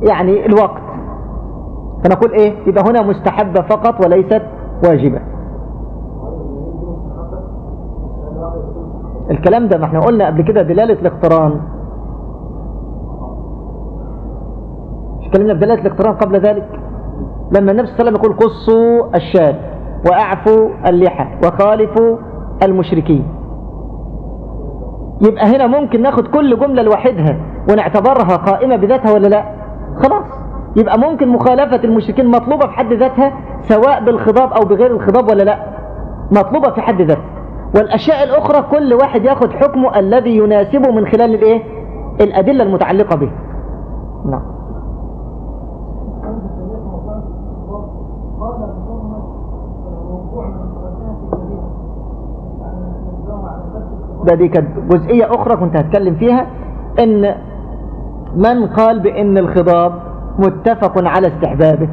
يعني الوقت فنقول إيه؟ يبقى هنا مستحبة فقط وليست واجبة. الكلام ده ما إحنا قلنا قبل كده دلالة الاقتران. مش كلمنا بدلالة الاقتران قبل ذلك؟ لما النبي صلى الله عليه وسلم يقول قصوا الشاة وأعفوا اللحى وخالفوا المشركين. يبقى هنا ممكن ناخد كل جملة لوحدها ونعتبرها قائمة بذاتها ولا لا؟ خلاص. يبقى ممكن مخالفة المشركين مطلوبة في حد ذاتها سواء بالخضاب أو بغير الخضاب ولا لا؟ مطلوبة في حد ذاتها. والأشياء الأخرى كل واحد ياخد حكمه الذي يناسبه من خلال الإيه؟ الأدلة المتعلقة به. نعم. ده دي كانت جزئية أخرى كنت هتكلم فيها إن من قال بإن الخضاب متفق على استحبابه.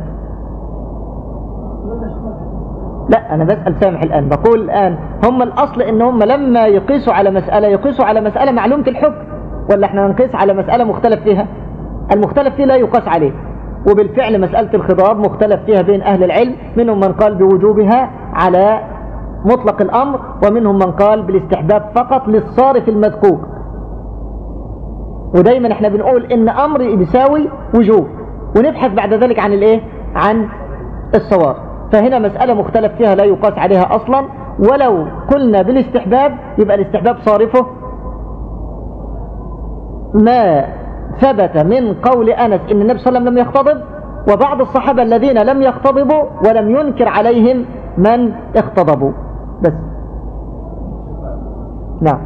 لا أنا بسأل سامح الآن. بقول الآن هم الأصل ان هم لما يقيسوا على مسألة يقيسوا على مسألة معلومة الحكم ولا إحنا نقيس على مسألة مختلف فيها؟ المختلف فيه لا يقاس عليه. وبالفعل مسألة الخضاب مختلف فيها بين أهل العلم منهم من قال بوجوبها على مطلق الأمر ومنهم من قال بالاستحباب فقط للصارف المذكور. ودايما إحنا بنقول إن أمر يساوي وجوب. ونبحث بعد ذلك عن الإيه؟ عن الصواب. فهنا مسألة مختلف فيها لا يقاس عليها أصلا. ولو قلنا بالاستحباب يبقى الاستحباب صارفه. ما ثبت من قول أنس إن النبي صلى الله عليه وسلم لم يختضب وبعض الصحابة الذين لم يختضبوا ولم ينكر عليهم من اختضبوا بس. نعم.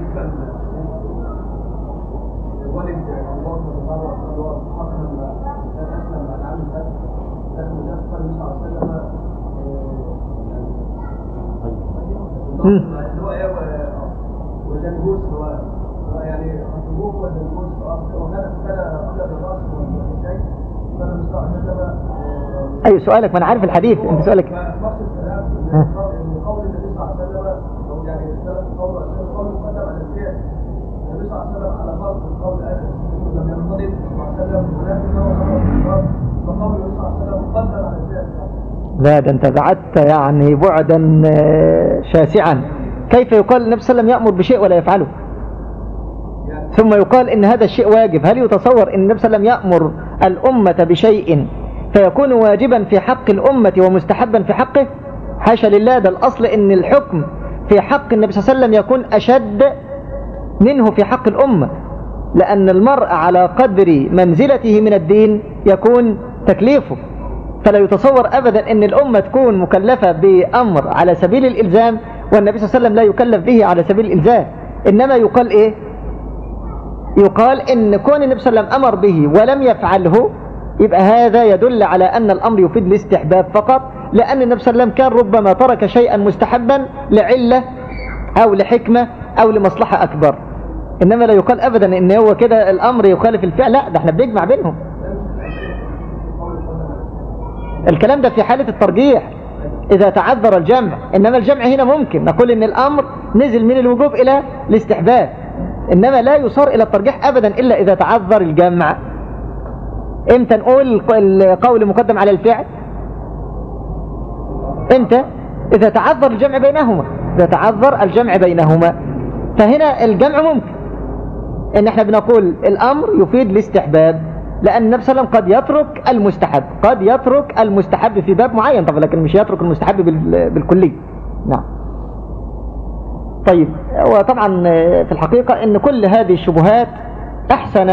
مستعجل اي سؤالك ما أنا عارف الحديث. أنت سؤالك مقصد الكلام ان قول النبي صلى الله عليه وسلم أو يعني قول قول مقدم على الفعل النبي صلى الله عليه وسلم على فرض قول انس لم ينقضب صلى الله عليه وسلم ولكنه خرج فقول النبي صلى الله عليه وسلم مقدم على الفعل لا ده أنت بعدت يعني بعدا شاسعا. كيف يقال النبي صلى الله عليه وسلم يأمر بشيء ولا يفعله؟ ثم يقال إن هذا الشيء واجب. هل يتصور إن النبي صلى الله عليه وسلم يأمر الأمة بشيء فيكون واجبا في حق الأمة ومستحبا في حقه؟ حاشا لله ده الأصل إن الحكم في حق النبي صلى الله عليه وسلم يكون أشد منه في حق الأمة. لأن المرء على قدر منزلته من الدين يكون تكليفه. فلا يتصور أبدا أن الأمة تكون مكلفة بأمر على سبيل الإلزام والنبي صلى الله عليه وسلم لا يكلف به على سبيل الإلزام. إنما يقال إيه؟ يقال إن كون النبي صلى الله عليه وسلم أمر به ولم يفعله يبقى هذا يدل على أن الأمر يفيد الاستحباب فقط لأن النبي صلى الله عليه وسلم كان ربما ترك شيئا مستحبا لعلة أو لحكمة أو لمصلحة أكبر. إنما لا يقال أبدا إن هو كده الأمر يخالف الفعل لا ده إحنا بنجمع بينهم. الكلام ده في حالة الترجيح. إذا تعذر الجمع إنما الجمع هنا ممكن. نقول إن الأمر نزل من الوجوب إلى الاستحباب. إنما لا يصار إلى الترجيح أبدا إلا إذا تعذر الجمع. إمتى نقول القول مقدم على الفعل؟ إمتى؟ إذا تعذر الجمع بينهما. إذا تعذر الجمع بينهما. فهنا الجمع ممكن. إن إحنا بنقول الأمر يفيد الاستحباب. لأن النبي صلى الله قد يترك المستحب قد يترك المستحب في باب معين طبعا لكن مش يترك المستحب بالكلي نعم. طيب وطبعا في الحقيقة إن كل هذه الشبهات أحسن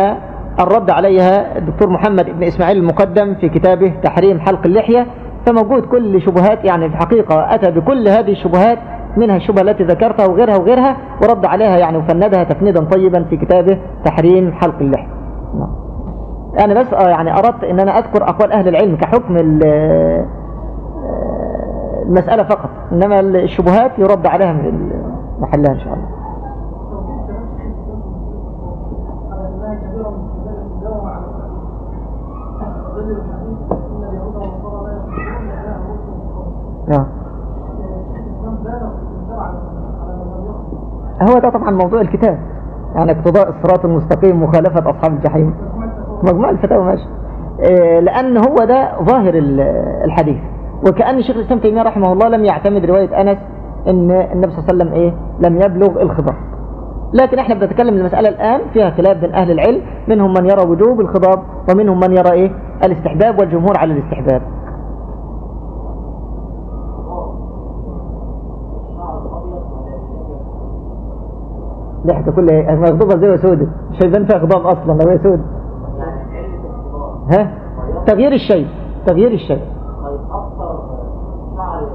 الرد عليها الدكتور محمد ابن إسماعيل المقدم في كتابه تحريم حلق اللحية. فموجود كل شبهات يعني في الحقيقة أتى بكل هذه الشبهات منها الشبهة التي ذكرتها وغيرها وغيرها ورد عليها يعني وفندها تفنيدا طيبا في كتابه تحريم حلق اللحية. نعم. أنا بس آه يعني أردت إن أنا أذكر أقوال أهل العلم كحكم آه، المسألة فقط إنما الشبهات يرد عليها من محلها إن شاء الله نعم. هو ده طبعا موضوع الكتاب يعني اقتضاء الصراط المستقيم مخالفة أصحاب الجحيم مجموع الفتاوى ماشي. إيه، لأن هو ده ظاهر الحديث. وكأن شيخ الإسلام تيمية رحمه الله لم يعتمد رواية أنس أن النبي صلى الله عليه وسلم إيه؟ لم يبلغ الخضاب لكن إحنا بنتكلم المسألة الآن فيها خلاف بين أهل العلم منهم من يرى وجوب الخضاب ومنهم من يرى إيه؟ الاستحباب والجمهور على الاستحباب. لحظة كلها مغضوبة زي سودة مش هيبان فيها خضاب أصلا لو هي سودة ها؟ تغيير الشيء تغيير الشيء. شعر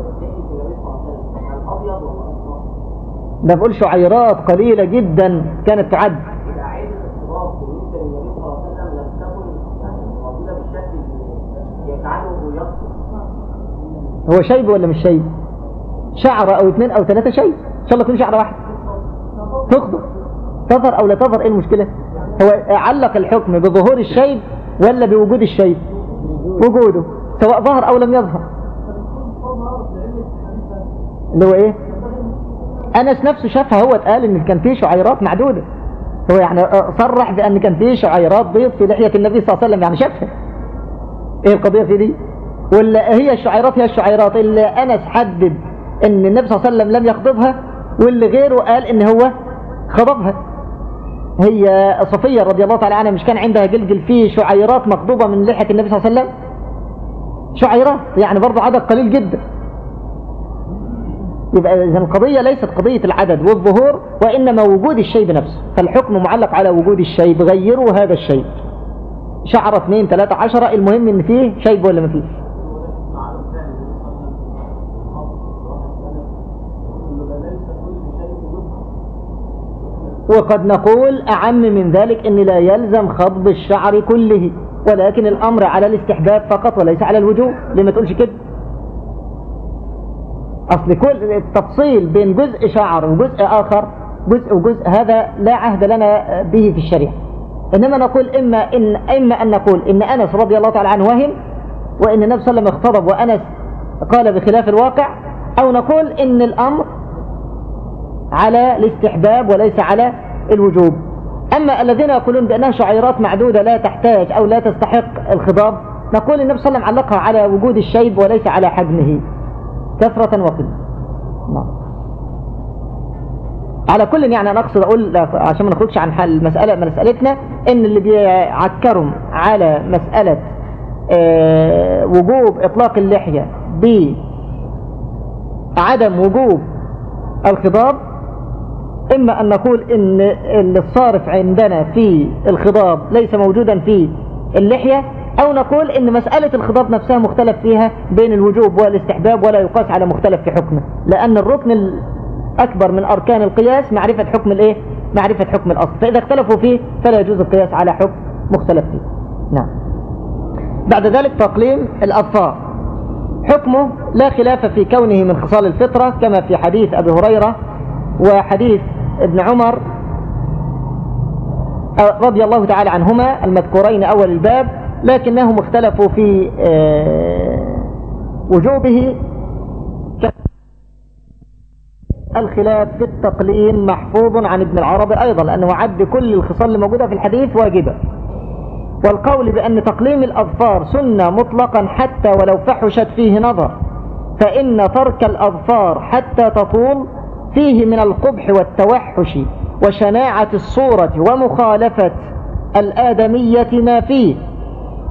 ده بقول شعيرات قليلة جدا كانت تعد. هو شيب ولا مش شيب؟ شعرة أو اثنين أو ثلاثة شيب. إن شاء الله تكون شعرة واحدة. تخضر. تظهر أو لا تظهر إيه المشكلة؟ هو علق الحكم بظهور الشيب ولا بوجود الشيء؟ وجوده سواء ظهر أو لم يظهر. اللي هو إيه؟ أنس نفسه شافها هو اتقال إن كان فيه شعيرات معدودة. هو يعني صرح بأن كان فيه شعيرات بيض في لحية النبي صلى الله عليه وسلم يعني شافها. إيه القضية في دي؟ ولا هي الشعيرات هي الشعيرات اللي أنس حدد إن النبي صلى الله عليه وسلم لم يخطبها واللي غيره قال إن هو خطبها هي صفية رضي الله تعالى عنها مش كان عندها جلجل فيه شعيرات مقضوبة من لحية النبي صلى الله عليه وسلم؟ شعيرات يعني برضه عدد قليل جدا. يبقى إذا القضية ليست قضية العدد والظهور وإنما وجود الشيء بنفسه فالحكم معلق على وجود الشيء غيروا هذا الشيء شعر اثنين ثلاثة عشرة المهم إن فيه شيء ولا ما فيه؟ وقد نقول أعم من ذلك أن لا يلزم خضب الشعر كله ولكن الأمر على الاستحباب فقط وليس على الوجوب ليه ما تقولش كده؟ أصل كل التفصيل بين جزء شعر وجزء آخر جزء وجزء هذا لا عهد لنا به في الشريعة. إنما نقول إما إن, إما أن نقول إن أنس رضي الله تعالى عنه وهم وإن النبي صلى الله عليه وسلم اختضب وأنس قال بخلاف الواقع أو نقول إن الأمر على الاستحباب وليس على الوجوب. أما الذين يقولون بأنها شعيرات معدودة لا تحتاج أو لا تستحق الخضاب نقول النبي صلى الله عليه وسلم علقها على وجود الشيب وليس على حجمه. كثرة وقلة. نعم. على كل يعني أنا أقصد أقول عشان ما نخرجش عن حل مسألة مسألتنا إن اللي بيعكرهم على مسألة آه، وجوب إطلاق اللحية بعدم وجوب الخضاب إما أن نقول إن الصارف عندنا في الخضاب ليس موجودا في اللحية أو نقول إن مسألة الخضاب نفسها مختلف فيها بين الوجوب والاستحباب ولا يقاس على مختلف في حكمه. لأن الركن الأكبر من أركان القياس معرفة حكم الإيه؟ معرفة حكم الأصل. فإذا اختلفوا فيه فلا يجوز القياس على حكم مختلف فيه. نعم. بعد ذلك تقليم الأظفار حكمه لا خلاف في كونه من خصال الفطرة كما في حديث أبي هريرة وحديث ابن عمر رضي الله تعالى عنهما المذكورين أول الباب لكنهم اختلفوا في آه، وجوبه الخلاف في التقليم محفوظ عن ابن العربي أيضا لأنه عد كل الخصال الموجودة في الحديث واجبة. والقول بأن تقليم الأظفار سنة مطلقا حتى ولو فحشت فيه نظر فإن ترك الأظفار حتى تطول فيه من القبح والتوحش وشناعة الصورة ومخالفة الآدمية ما فيه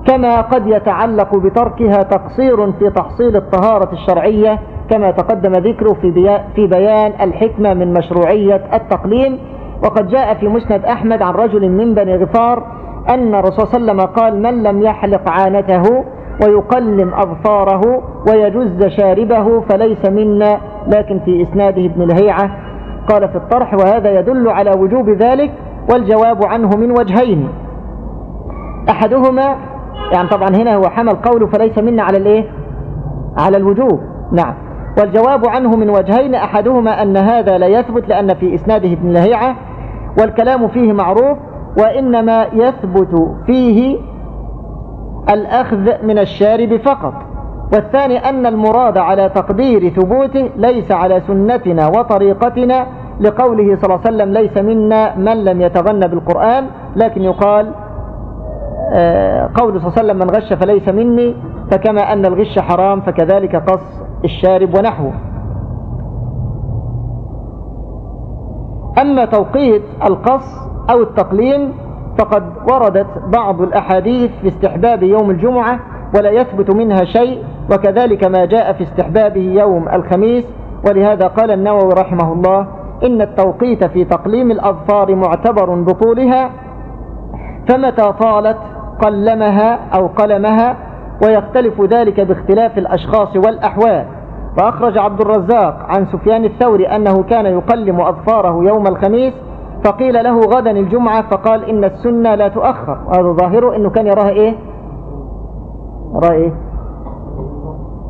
كما قد يتعلق بتركها تقصير في تحصيل الطهارة الشرعية كما تقدم ذكره في, في بيان الحكمة من مشروعية التقليم. وقد جاء في مسند أحمد عن رجل من بني غفار أن الرسول صلى الله عليه وسلم قال من لم يحلق عانته ويقلم أظفاره ويجز شاربه فليس منا لكن في إسناده ابن الهيعة قال في الطرح وهذا يدل على وجوب ذلك والجواب عنه من وجهين. أحدهما يعني طبعا هنا هو حمل قوله فليس منا على الإيه؟ على الوجوب. نعم. والجواب عنه من وجهين أحدهما أن هذا لا يثبت لأن في إسناده ابن لهيعة والكلام فيه معروف وإنما يثبت فيه الأخذ من الشارب فقط. والثاني أن المراد على تقدير ثبوته ليس على سنتنا وطريقتنا لقوله صلى الله عليه وسلم ليس منا من لم يتغنى بالقرآن لكن يقال آه، قول صلى الله عليه وسلم من غش فليس مني فكما أن الغش حرام فكذلك قص الشارب ونحوه. أما توقيت القص أو التقليم فقد وردت بعض الأحاديث في استحباب يوم الجمعة ولا يثبت منها شيء وكذلك ما جاء في استحبابه يوم الخميس. ولهذا قال النووي رحمه الله إن التوقيت في تقليم الأظفار معتبر بطولها فمتى طالت قلمها أو قلمها ويختلف ذلك باختلاف الأشخاص والأحوال. وأخرج عبد الرزاق عن سفيان الثوري أنه كان يقلم أظفاره يوم الخميس فقيل له غدا الجمعة فقال إن السنة لا تؤخر. وهذا ظاهره أنه كان يراها إيه؟ يراها إيه؟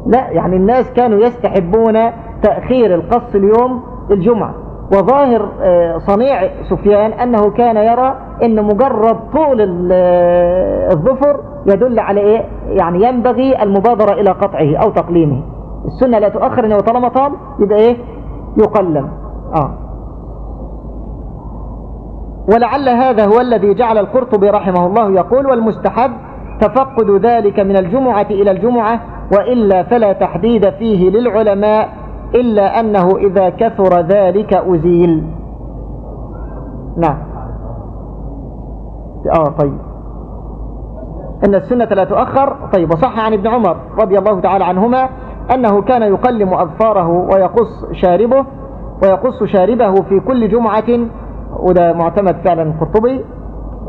لا يعني الناس كانوا يستحبون تأخير القص اليوم الجمعة. وظاهر آه، صنيع سفيان أنه كان يرى أن مجرد طول آه، الظفر يدل على إيه؟ يعني ينبغي المبادرة إلى قطعه أو تقليمه. السنة لا تؤخر أنه طالما طال يبقى إيه؟ يقلم آه. ولعل هذا هو الذي جعل القرطبي رحمه الله يقول والمستحب تفقد ذلك من الجمعة إلى الجمعة وإلا فلا تحديد فيه للعلماء إلا أنه إذا كثر ذلك أزيل. نعم. آه طيب. إن السنة لا تؤخر. طيب وصح عن ابن عمر رضي الله تعالى عنهما أنه كان يقلم أظفاره ويقص شاربه ويقص شاربه في كل جمعة وده معتمد فعلا القرطبي.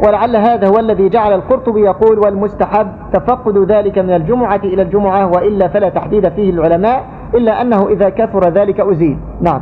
ولعل هذا هو الذي جعل القرطبي يقول والمستحب تفقد ذلك من الجمعة إلى الجمعة وإلا فلا تحديد فيه العلماء إلا أنه إذا كثر ذلك أزيل نعم.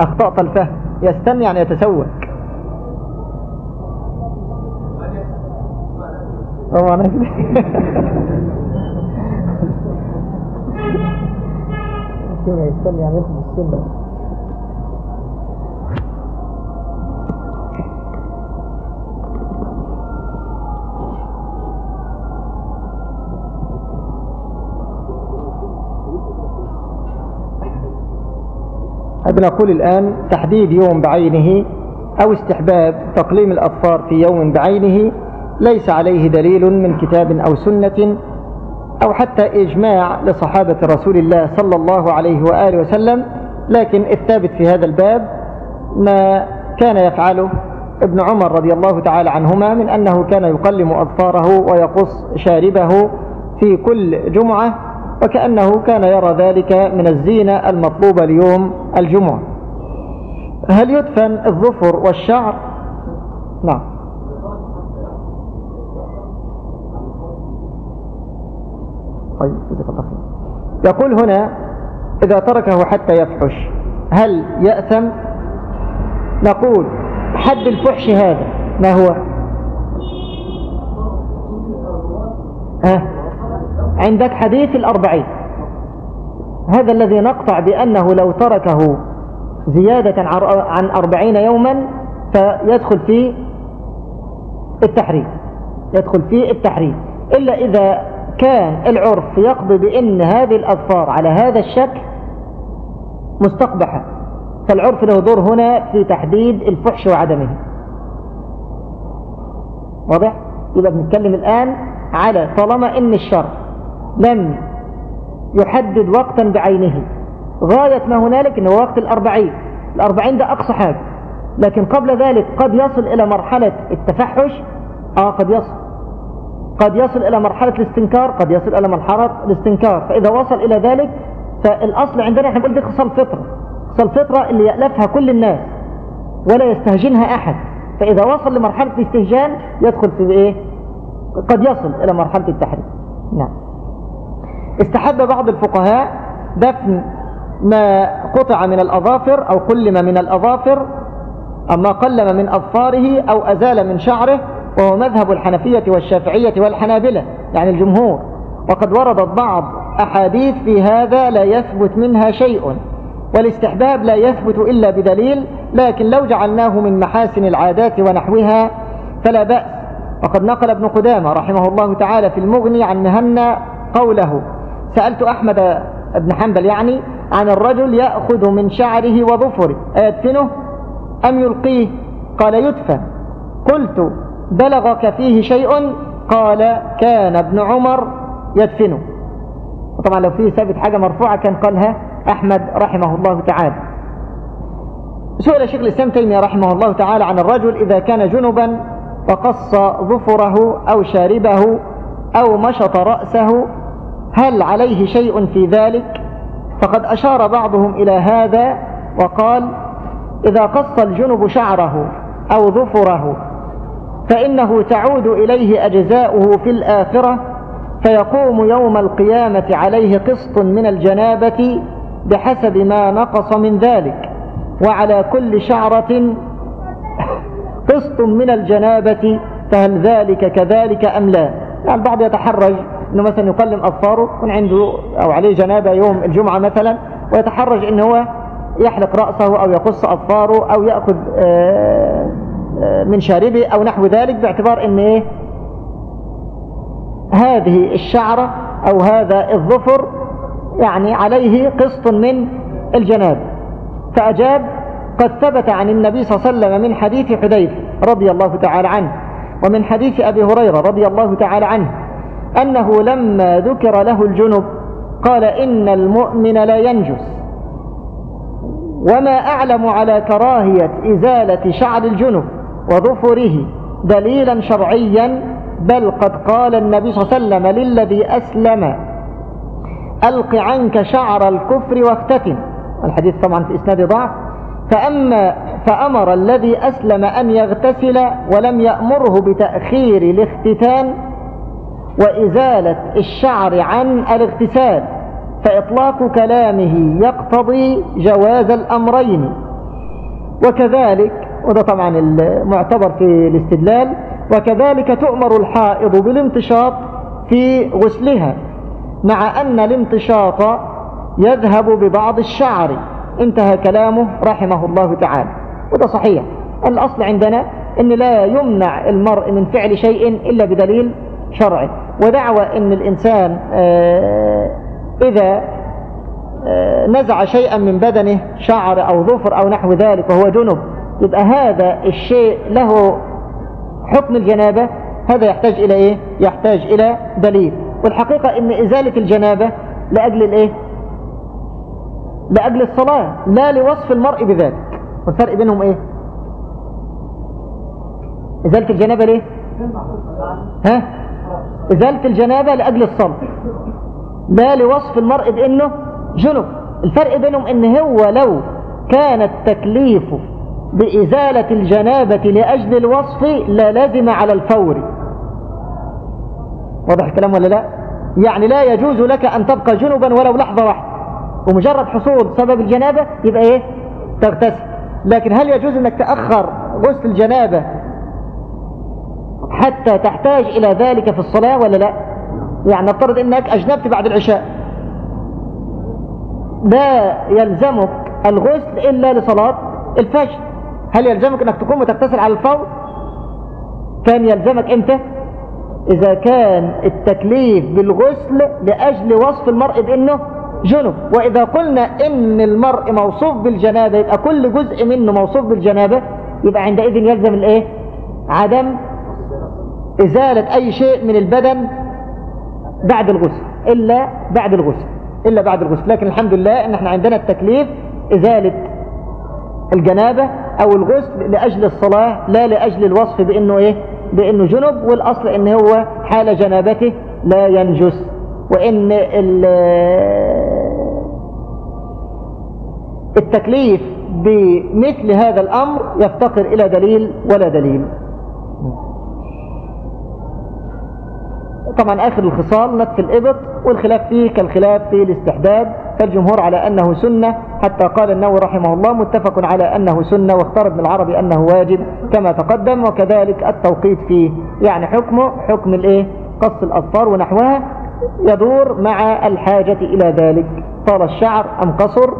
اخطأت الفهم يستن يعني يتسوق. طبعا كده. يستنى يعني ياخد السنة. بنقول الآن تحديد يوم بعينه أو استحباب تقليم الأظفار في يوم بعينه ليس عليه دليل من كتاب أو سنة أو حتى إجماع لصحابة رسول الله صلى الله عليه وآله وسلم لكن الثابت في هذا الباب ما كان يفعله ابن عمر رضي الله تعالى عنهما من أنه كان يقلم أظفاره ويقص شاربه في كل جمعة وكأنه كان يرى ذلك من الزينة المطلوبة ليوم الجمعة. هل يدفن الظفر والشعر؟ نعم. طيب يقول هنا إذا تركه حتى يفحش هل يأثم؟ نقول حد الفحش هذا ما هو؟ ها؟ عندك حديث الأربعين. هذا الذي نقطع بأنه لو تركه زيادة عن أربعين يوما فيدخل في التحريم. يدخل في التحريم. إلا إذا كان العرف يقضي بأن هذه الأظفار على هذا الشكل مستقبحة. فالعرف له دور هنا في تحديد الفحش وعدمه. واضح؟ يبقى بنتكلم الآن على طالما إن الشر لم يحدد وقتا بعينه. غاية ما هنالك إنه وقت الأربعين. الأربعين ده أقصى حاجة. لكن قبل ذلك قد يصل إلى مرحلة التفحش. آه قد يصل. قد يصل إلى مرحلة الاستنكار. قد يصل إلى مرحلة الاستنكار. فإذا وصل إلى ذلك فالأصل عندنا إحنا نقول دي خصال فطرة. خصال فطرة اللي يألفها كل الناس ولا يستهجنها أحد. فإذا وصل لمرحلة الاستهجان يدخل في إيه؟ قد يصل إلى مرحلة التحريم. نعم. استحب بعض الفقهاء دفن ما قطع من الأظافر أو قلم من الأظافر أما قلم من أظفاره أو أزال من شعره وهو مذهب الحنفية والشافعية والحنابلة يعني الجمهور. وقد وردت بعض أحاديث في هذا لا يثبت منها شيء والاستحباب لا يثبت إلا بدليل لكن لو جعلناه من محاسن العادات ونحوها فلا بأس. وقد نقل ابن قدامة رحمه الله تعالى في المغني عن مهنا قوله سألت أحمد بن حنبل يعني عن الرجل يأخذ من شعره وظفره أيدفنه؟ أم يلقيه؟ قال يدفن. قلت بلغك فيه شيء؟ قال كان ابن عمر يدفنه. وطبعا لو فيه ثابت حاجة مرفوعة كان قالها أحمد رحمه الله تعالى. سئل شيخ الإسلام تيمية رحمه الله تعالى عن الرجل إذا كان جنبا وقص ظفره أو شاربه أو مشط رأسه هل عليه شيء في ذلك؟ فقد أشار بعضهم إلى هذا وقال إذا قص الجنب شعره أو ظفره فإنه تعود إليه أجزاؤه في الآخرة فيقوم يوم القيامة عليه قسط من الجنابة بحسب ما نقص من ذلك. وعلى كل شعرة قسط من الجنابة فهل ذلك كذلك أم لا؟ يعني البعض يتحرج إنه مثلا يقلم أظفاره يكون عنده أو عليه جنابة يوم الجمعة مثلا ويتحرج ان هو يحلق رأسه أو يقص أظفاره أو يأخذ آه، آه، من شاربه أو نحو ذلك باعتبار إن إيه؟ هذه الشعرة أو هذا الظفر يعني عليه قسط من الجناب. فأجاب قد ثبت عن النبي صلى الله عليه وسلم من حديث حذيفة رضي الله تعالى عنه ومن حديث أبي هريرة رضي الله تعالى عنه أنه لما ذكر له الجنب قال إن المؤمن لا ينجس. وما أعلم على كراهية إزالة شعر الجنب وظفره دليلا شرعيا بل قد قال النبي صلى الله عليه وسلم للذي أسلم ألق عنك شعر الكفر واختتن الحديث طبعا في إسناد ضعف. فأما فأمر الذي أسلم أن يغتسل ولم يأمره بتأخير الاختتان وإزالة الشعر عن الاغتسال فإطلاق كلامه يقتضي جواز الأمرين. وكذلك وده طبعا المعتبر في الاستدلال وكذلك تؤمر الحائض بالامتشاط في غسلها مع أن الامتشاط يذهب ببعض الشعر. انتهى كلامه رحمه الله تعالى. وده صحيح. الأصل عندنا أن لا يمنع المرء من فعل شيء إلا بدليل شرعي. ودعوى أن الإنسان آه، إذا آه، نزع شيئا من بدنه شعر أو ظفر أو نحو ذلك وهو جنب يبقى هذا الشيء له حكم الجنابة هذا يحتاج إلى إيه؟ يحتاج إلى دليل والحقيقة أن إزالة الجنابة لأجل الإيه؟ لأجل الصلاة لا لوصف المرء بذلك والفرق بينهم إيه؟ إزالة الجنابة ليه؟ ها؟ إزالة الجنابة لأجل الصلاة لا لوصف المرء بأنه جنب. الفرق بينهم إن هو لو كان التكليف بإزالة الجنابة لأجل الوصف لا لازم على الفور. واضح الكلام ولا لا؟ يعني لا يجوز لك أن تبقى جنبا ولو لحظة واحدة. ومجرد حصول سبب الجنابة يبقى إيه؟ تغتسل. لكن هل يجوز إنك تأخر غسل الجنابة حتى تحتاج إلى ذلك في الصلاة ولا لا؟ يعني نفترض إنك أجنبت بعد العشاء. لا يلزمك الغسل إلا لصلاة الفجر. هل يلزمك أنك تقوم وتغتسل على الفور؟ كان يلزمك أنت إذا كان التكليف بالغسل لأجل وصف المرء بأنه جنب. وإذا قلنا إن المرء موصوف بالجنابة يبقى كل جزء منه موصوف بالجنابة يبقى عندئذ يلزم الإيه؟ عدم إزالة أي شيء من البدن بعد الغسل إلا بعد الغسل إلا بعد الغسل. لكن الحمد لله إن إحنا عندنا التكليف إزالة الجنابة أو الغسل لأجل الصلاة لا لأجل الوصف بأنه إيه؟ بأنه جنب والأصل إن هو حال جنابته لا ينجس. وإن التكليف بمثل هذا الأمر يفتقر إلى دليل ولا دليل. طبعا آخر الخصال نتف الإبط والخلاف فيه كالخلاف في الاستحباب فالجمهور على أنه سنة حتى قال النووي رحمه الله متفق على أنه سنة واختار ابن العربي أنه واجب كما تقدم. وكذلك التوقيت فيه يعني حكمه حكم الإيه؟ قص الأظفار ونحوها يدور مع الحاجة إلى ذلك. طال الشعر أم قصر؟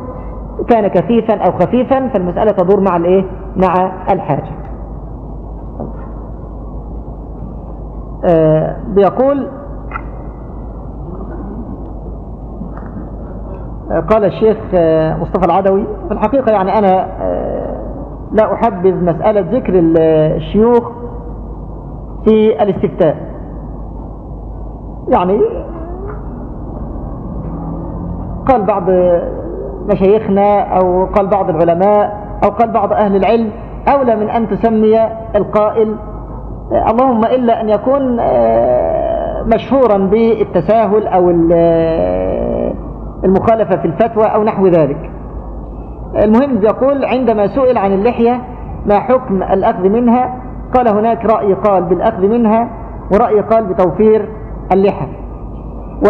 كان كثيفا أو خفيفا فالمسألة تدور مع الإيه؟ مع الحاجة آه بيقول آه قال الشيخ آه مصطفى العدوي في الحقيقة يعني أنا آه، لا أحبذ مسألة ذكر الشيوخ في الاستفتاء. يعني قال بعض مشايخنا أو قال بعض العلماء أو قال بعض أهل العلم أولى من أن تسمي القائل اللهم إلا أن يكون آه، مشهورا بالتساهل أو آه، المخالفة في الفتوى أو نحو ذلك. المهم يقول عندما سئل عن اللحية ما حكم الأخذ منها؟ قال هناك رأي قال بالأخذ منها ورأي قال بتوفير اللحى.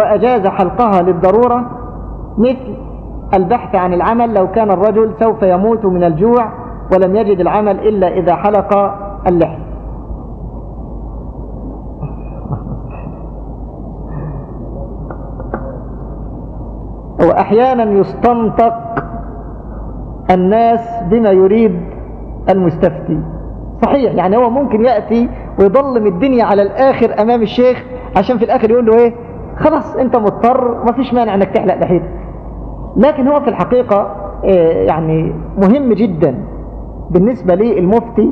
وأجاز حلقها للضرورة مثل البحث عن العمل لو كان الرجل سوف يموت من الجوع ولم يجد العمل إلا إذا حلق اللحى وأحيانا يستنطق الناس بما يريد المستفتي. صحيح يعني هو ممكن يأتي ويضلم الدنيا على الآخر أمام الشيخ عشان في الآخر يقول له إيه؟ خلاص أنت مضطر ما فيش مانع أنك تحلق لحيتك. لكن هو في الحقيقة إيه، يعني مهم جدا بالنسبة للمفتي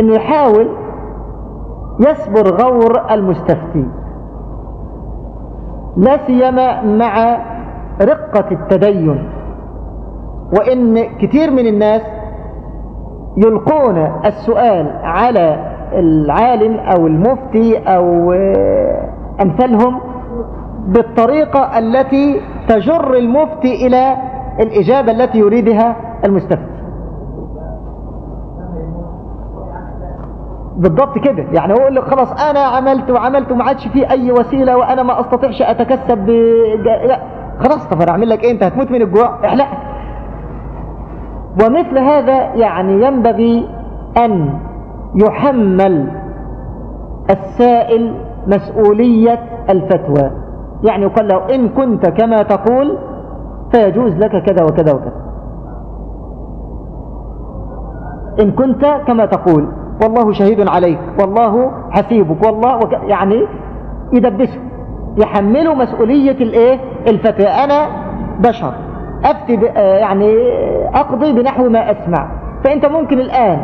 أنه يحاول يصبر غور المستفتي. لا سيما مع رقة التدين. وإن كثير من الناس يلقون السؤال على العالم أو المفتي أو أمثالهم بالطريقة التي تجر المفتي إلى الإجابة التي يريدها المستفتي بالضبط كده. يعني هو يقول لك خلاص أنا عملت وعملت وما عادش في أي وسيلة وأنا ما أستطيعش أتكسب بجا... خلاص طب أنا أعمل لك إيه؟ أنت هتموت من الجوع؟ احلق. ومثل هذا يعني ينبغي أن يحمل السائل مسؤولية الفتوى. يعني يقال له إن كنت كما تقول فيجوز لك كذا وكذا وكذا. إن كنت كما تقول. والله شهيد عليك. والله حسيبك. والله وك... يعني يدبسه يحملوا مسؤولية الإيه؟ الفتوى. أنا بشر. أفتي ب... يعني أقضي بنحو ما أسمع. فأنت ممكن الآن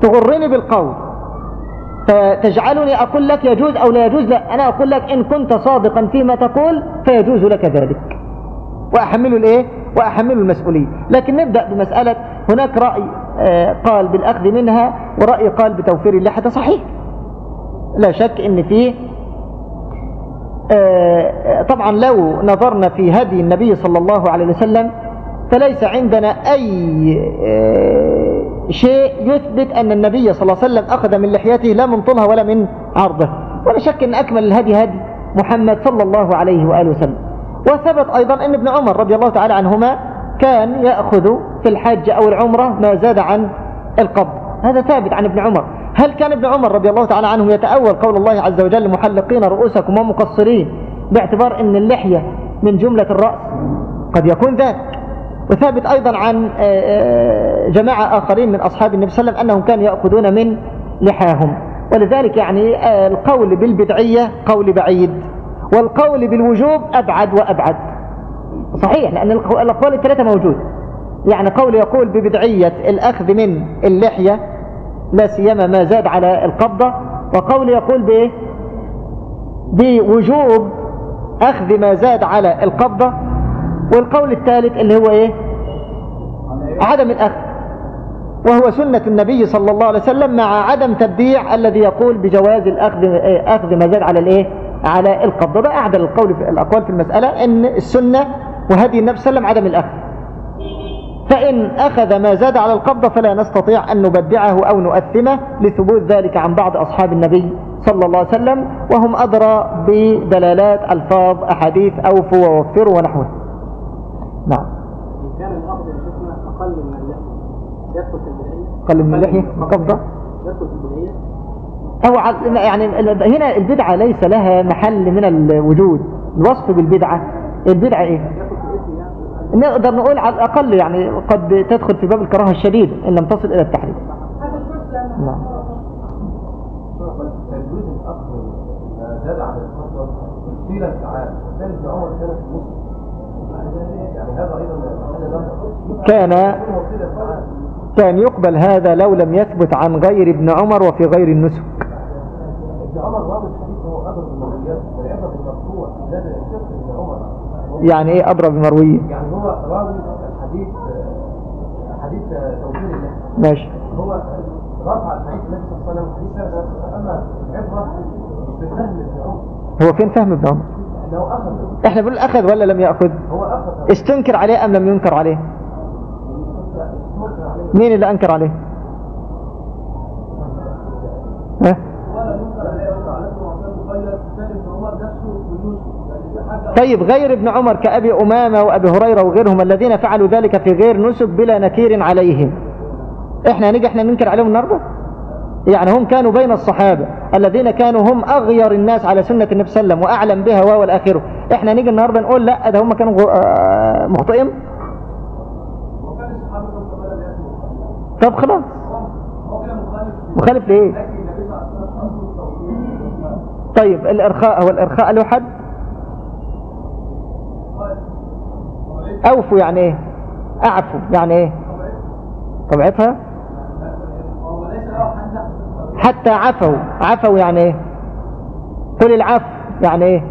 تغرني بالقول فتجعلني أقول لك يجوز أو لا يجوز. لا أنا أقول لك إن كنت صادقا فيما تقول فيجوز لك ذلك. وأحمل الإيه؟ وأحمل المسؤولية. لكن نبدأ بمسألة. هناك رأي آه، قال بالأخذ منها ورأي قال بتوفير اللحة صحيح. لا شك إن فيه آه، طبعا لو نظرنا في هدي النبي صلى الله عليه وسلم فليس عندنا أي آه، شيء يثبت أن النبي صلى الله عليه وسلم أخذ من لحيته لا من طولها ولا من عرضه. ولا شك أن أكمل الهدي هدي محمد صلى الله عليه وآله وسلم. وثبت أيضا أن ابن عمر رضي الله تعالى عنهما كان يأخذ في الحج أو العمرة ما زاد عن القبض. هذا ثابت عن ابن عمر. هل كان ابن عمر رضي الله تعالى عنه يتأول قول الله عز وجل محلقين رؤوسكم ومقصرين باعتبار أن اللحية من جملة الرأس؟ قد يكون ذاك وثابت أيضا عن آه، آه، جماعة آخرين من أصحاب النبي صلى الله عليه وسلم أنهم كانوا يأخذون من لحاهم. ولذلك يعني آه، القول بالبدعية قول بعيد والقول بالوجوب أبعد وأبعد. صحيح لأن الأقوال الثلاثة موجود. يعني قول يقول ببدعية الأخذ من اللحية لا سيما ما زاد على القبضة. وقول يقول بإيه؟ بوجوب أخذ ما زاد على القبضة. والقول الثالث اللي هو إيه؟ عدم الأخذ. وهو سنة النبي صلى الله عليه وسلم مع عدم تبديع الذي يقول بجواز الأخذ أخذ ما زاد على الإيه؟ على القبضة. ده أعدل القول في الأقوال في المسألة أن السنة وهدي النبي صلى الله عليه وسلم عدم الأخذ. فإن أخذ ما زاد على القبضة فلا نستطيع أن نبدعه أو نؤثمه لثبوت ذلك عن بعض أصحاب النبي صلى الله عليه وسلم وهم أدرى بدلالات ألفاظ أحاديث أوفوا ووفروا ونحوه. نعم. كان الأفضل يا أقل من اللحية يدخل في البدعية أقل من اللحية؟ القبضة يدخل في البدعية أو يعني هنا البدعة ليس لها محل من الوجود الوصف بالبدعة. البدعة إيه؟ نقدر نقول على الأقل يعني قد تدخل في باب الكراهة الشديد إن لم تصل إلى التحريم. نعم. كان كان يقبل هذا لو لم يثبت عن غير ابن عمر وفي غير النسك ابن عمر رابط حديث هو أضرب المرويات والعبرة بالمرفوع زاد ابن عمر يعني إيه أضرب المروية يعني هو راوي الحديث حديث توفير الله ماشي. هو رفع الحديث النبي صلى الله عليه وسلم حديث أما العبرة مش بفهم ابن عمر هو فين فهم ابن عمر؟ إحنا بنقول أخذ ولا لم يأخذ؟ هو أخذ. استنكر عليه أم لم ينكر عليه. مين اللي أنكر عليه؟ ها؟ طيب غير ابن عمر كأبي أمامة وأبي هريرة وغيرهم الذين فعلوا ذلك في غير نسب بلا نكير عليهم. إحنا هنيجي إحنا ننكر عليهم النهارده؟ يعني هم كانوا بين الصحابة الذين كانوا هم أغير الناس على سنة النبي صلى الله عليه وسلم وأعلم بها وهو الآخر إحنا نيجي النهاردة نقول لا ده هم كانوا آه، مخطئين. طب خلاص. مخالف ليه؟ طيب الإرخاء هو الإرخاء له حد أوفوا يعني إيه؟ أعفوا يعني إيه؟ طبيعتها؟ حتى عفوا عفوا يعني إيه؟ قل العفو يعني إيه؟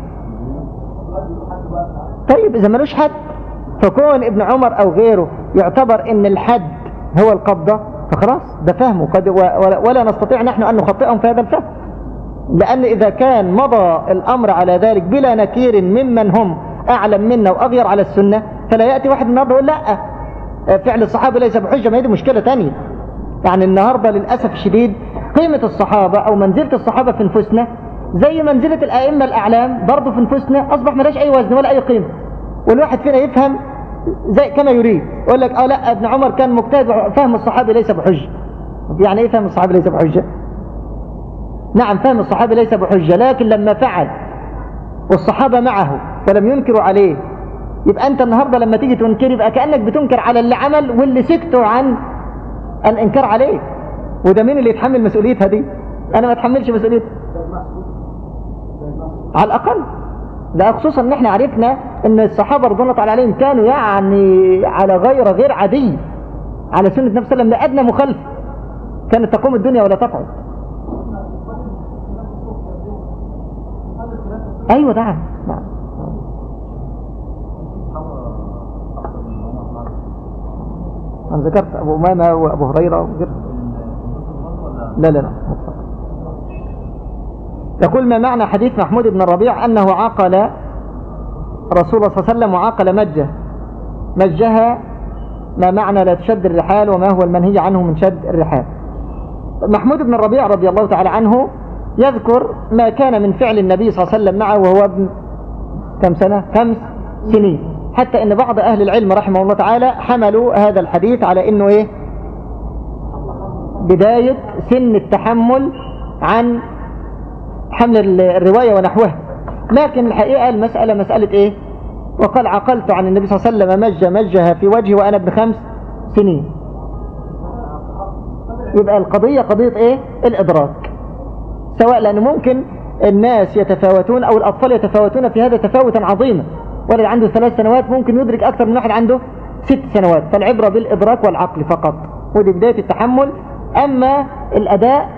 طيب إذا ملوش حد فكون ابن عمر أو غيره يعتبر إن الحد هو القبضة فخلاص ده فهمه قد ولا نستطيع نحن أن نخطئهم في هذا الفهم. لأن إذا كان مضى الأمر على ذلك بلا نكير ممن هم أعلم منا وأغير على السنة فلا يأتي واحد النهارده يقول لا فعل الصحابة ليس بحجة ما هي دي مشكلة تانية. يعني النهاردة للأسف الشديد قيمة الصحابة أو منزلة الصحابة في نفوسنا زي منزلة الأئمة الأعلام برضه في نفوسنا أصبح ملاش أي وزن ولا أي قيمة. والواحد فينا يفهم زي كما يريد يقول لك آه لا ابن عمر كان مجتهد فهم الصحابة ليس بحجة. يعني إيه فهم الصحابة ليس بحجة؟ نعم فهم الصحابي ليس بحجة لكن لما فعل والصحابة معه ولم ينكروا عليه. يبقى أنت النهاردة لما تيجي تنكر يبقى كأنك بتنكر على اللي عمل واللي سكتوا عن الإنكار عليه. وده مين اللي يتحمل مسؤوليتها دي؟ أنا ما أتحملش مسؤوليتها على الأقل. ده خصوصا إن إحنا عرفنا إن الصحابة رضوان الله عليهم كانوا يعني على غير غير عادي. على سنة النبي صلى الله عليه وسلم لأدنى مخالفة كانت تقوم الدنيا ولا تقعد. أيوه نعم أنا ذكرت أبو أمامة وأبو هريرة وغيرهم لا لا لا. يقول ما معنى حديث محمود بن الربيع أنه عقل رسول الله صلى الله عليه وسلم وعقل مجه. مجها ما معنى لا تشد الرحال وما هو المنهي عنه من شد الرحال. محمود بن الربيع رضي الله تعالى عنه يذكر ما كان من فعل النبي صلى الله عليه وسلم معه وهو ابن كم سنة؟ خمس سنين؟ حتى إن بعض أهل العلم رحمه الله تعالى حملوا هذا الحديث على إنه إيه؟ بداية سن التحمل عن حمل الرواية ونحوها. لكن الحقيقة المسألة مسألة إيه؟ وقال عقلت عن النبي صلى الله عليه وسلم مج مجها في وجهي وأنا ابن خمس سنين. يبقى القضية قضية إيه؟ الإدراك. سواء لأن ممكن الناس يتفاوتون أو الأطفال يتفاوتون في هذا تفاوتا عظيما. ولد عنده ثلاث سنوات ممكن يدرك أكثر من واحد عنده ست سنوات. فالعبرة بالإدراك والعقل فقط. ودي بداية التحمل. أما الأداء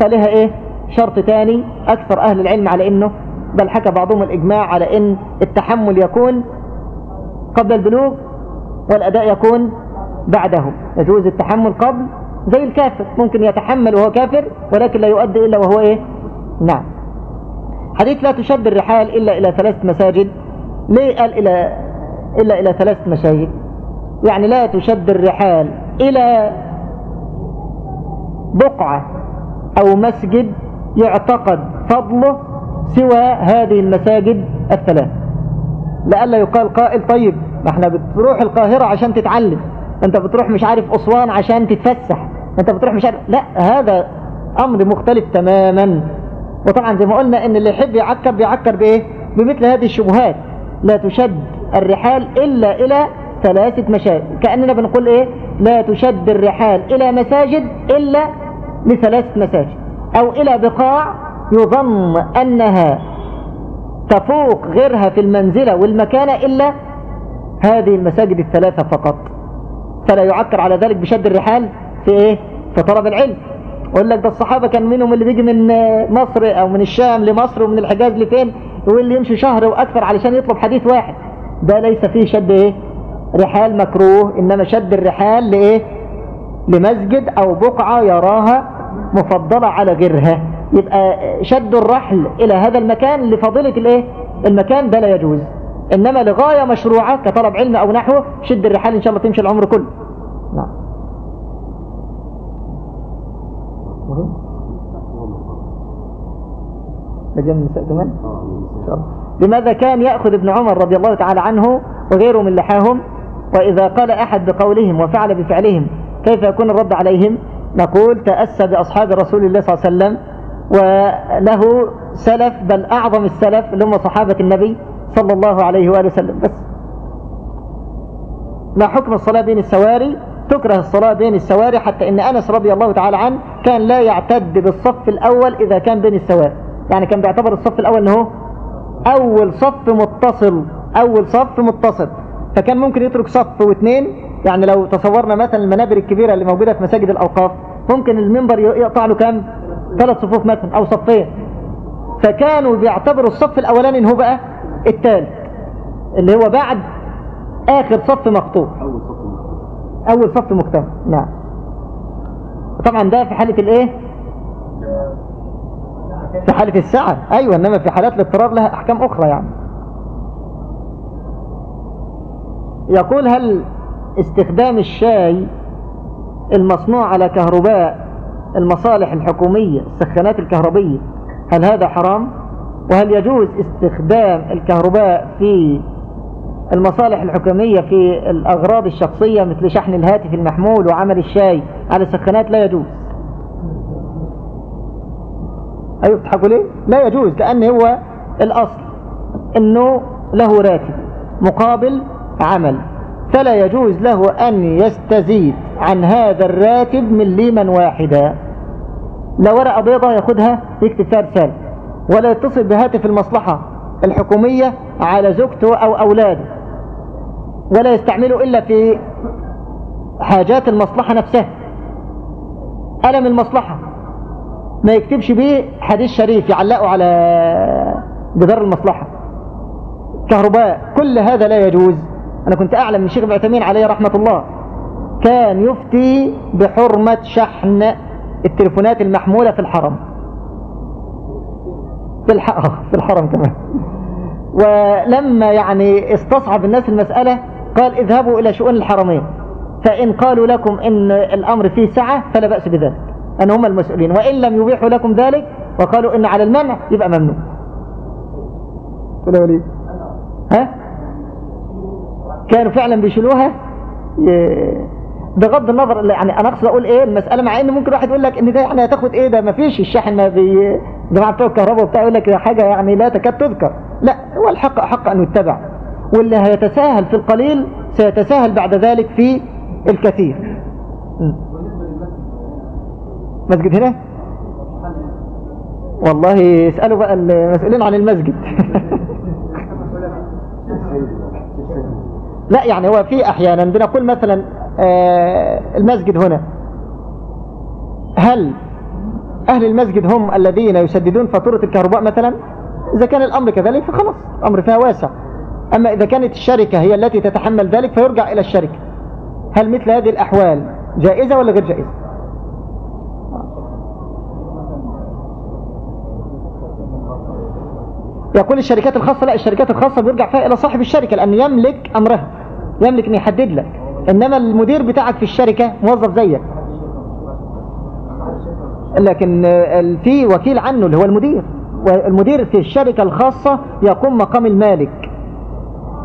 فلها إيه؟ شرط تاني. أكثر أهل العلم على إنه بل حكى بعضهم الإجماع على إن التحمل يكون قبل البلوغ والأداء يكون بعده. يجوز التحمل قبل زي الكافر. ممكن يتحمل وهو كافر ولكن لا يؤدي إلا وهو إيه؟ نعم. حديث لا تشد الرحال إلا إلى ثلاث مساجد. ليه قال إلى إلا إلى ثلاث مساجد يعني لا تشد الرحال إلى بقعة أو مسجد يعتقد فضله سوى هذه المساجد الثلاث. لألا يقال قائل طيب ما إحنا بتروح القاهرة عشان تتعلم أنت بتروح مش عارف أسوان عشان تتفسح أنت بتروح مش عارف لا هذا أمر مختلف تماما. وطبعا زي ما قلنا إن اللي يحب يعكر بيعكر بإيه؟ بمثل هذه الشبهات. لا تشد الرحال إلا إلى ثلاثة مشاهد كأننا بنقول إيه؟ لا تشد الرحال إلى مساجد إلا لثلاثة مساجد. أو إلى بقاع يظن أنها تفوق غيرها في المنزلة والمكانة إلا هذه المساجد الثلاثة فقط. فلا يعكر على ذلك بشد الرحال في إيه؟ في طلب العلم. يقول لك ده الصحابة كان منهم اللي بيجي من مصر أو من الشام لمصر ومن الحجاز لفين؟ واللي يمشي شهر وأكثر علشان يطلب حديث واحد. ده ليس فيه شد إيه؟ رحال مكروه إنما شد الرحال لإيه؟ لمسجد أو بقعة يراها مفضلة على غيرها. يبقى شد الرحل إلى هذا المكان لفضيلة الإيه؟ المكان ده لا يجوز. إنما لغاية مشروعة كطلب علم أو نحوه شد الرحال إن شاء الله تمشي العمر كله. نعم. لجن النساء كمان لماذا كان يأخذ ابن عمر رضي الله تعالى عنه وغيره من لحاهم وإذا قال أحد بقولهم وفعل بفعلهم كيف يكون الرد عليهم نقول تأسى بأصحاب رسول الله صلى الله عليه وسلم وله سلف بل أعظم السلف اللي هم صحابة النبي صلى الله عليه وآله وسلم بس ما حكم الصلاة بين السواري تكره الصلاة بين السواري حتى إن أنس رضي الله تعالى عنه كان لا يعتد بالصف الأول إذا كان بين السواري. يعني كان بيعتبر الصف الأول إنه هو أول صف متصل أول صف متصل. فكان ممكن يترك صف واثنين. يعني لو تصورنا مثلا المنابر الكبيرة اللي موجودة في مساجد الأوقاف ممكن المنبر يقطع له كام؟ ثلاث صفوف مثلا أو صفين. فكانوا بيعتبروا الصف الأولاني ان هو بقى الثالث اللي هو بعد آخر صف مقطوع. أول صف مكتمل نعم. طبعا ده في حالة الإيه؟ في حالة السعة أيوه إنما في حالات الاضطرار لها أحكام أخرى يعني. يقول هل استخدام الشاي المصنوع على كهرباء المصالح الحكومية السخانات الكهربية هل هذا حرام؟ وهل يجوز استخدام الكهرباء في المصالح الحكومية في الأغراض الشخصية مثل شحن الهاتف المحمول وعمل الشاي على السخانات لا يجوز. أيوه بتضحكوا ليه؟ لا يجوز لأن هو الأصل إنه له راتب مقابل عمل. فلا يجوز له أن يستزيد عن هذا الراتب مليما واحدا. لا ورقة بيضة ياخدها يكتب فيها رسالة ولا يتصل بهاتف المصلحة الحكومية على زوجته أو أولاده. ولا يستعمله إلا في حاجات المصلحة نفسها. ألم المصلحة؟ ما يكتبش بيه حديث شريف يعلقه على جدار المصلحة. كهرباء كل هذا لا يجوز. أنا كنت أعلم من الشيخ ابن عثيمين عليه رحمة الله. كان يفتي بحرمة شحن التليفونات المحمولة في الحرم. في, الح... في الحرم كمان. ولما يعني استصعب الناس المسألة قال اذهبوا إلى شؤون الحرمين. فإن قالوا لكم إن الأمر فيه سعة فلا بأس بذلك. أن هم المسؤولين. وإن لم يبيحوا لكم ذلك وقالوا إن على المنع يبقى ممنوع. كده وليه ها؟ كانوا فعلا بيشيلوها؟ بغض النظر يعني أنا أقصد أقول إيه المسألة مع إن ممكن واحد يقول لك إن ده يعني هتاخد إيه؟ ده ما فيش ما بي جماعة بتوع الكهرباء وبتاع يقول لك حاجة يعني لا تكاد تذكر. لا هو الحق احق أن يتبع. واللي هيتساهل في القليل سيتساهل بعد ذلك في الكثير. مسجد هنا؟ والله اسألوا بقى المسؤولين عن المسجد. لا يعني هو في أحيانا بنقول مثلا آه المسجد هنا. هل أهل المسجد هم الذين يسددون فاتورة الكهرباء مثلا؟ إذا كان الأمر كذلك فخلاص الأمر فيها واسع. أما إذا كانت الشركة هي التي تتحمل ذلك فيرجع إلى الشركة. هل مثل هذه الأحوال جائزة ولا غير جائزة؟ يقول الشركات الخاصة لا الشركات الخاصة بيرجع فيها إلى صاحب الشركة لأن يملك أمرها يملك أن يحدد لك. إنما المدير بتاعك في الشركة موظف زيك. لكن في وكيل عنه اللي هو المدير. والمدير في الشركة الخاصة يقوم مقام المالك.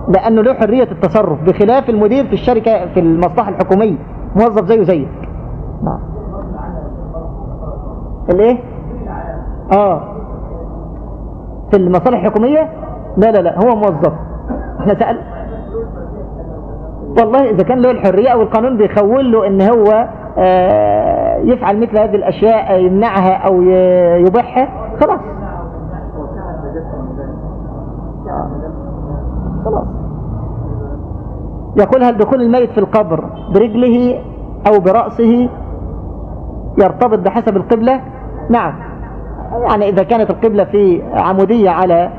لأنه له حرية التصرف بخلاف المدير في الشركة في المصلحة الحكومية. موظف زيه زيك نعم. الإيه؟ آه. في المصالح الحكومية؟ لا لا لا هو موظف. إحنا سأل والله إذا كان له الحرية أو القانون بيخول له إن هو آه يفعل مثل هذه الأشياء يمنعها أو يبيحها خلاص خلاص. يقول هل دخول الميت في القبر برجله أو برأسه يرتبط بحسب القبلة؟ نعم. يعني إذا كانت القبلة في عمودية على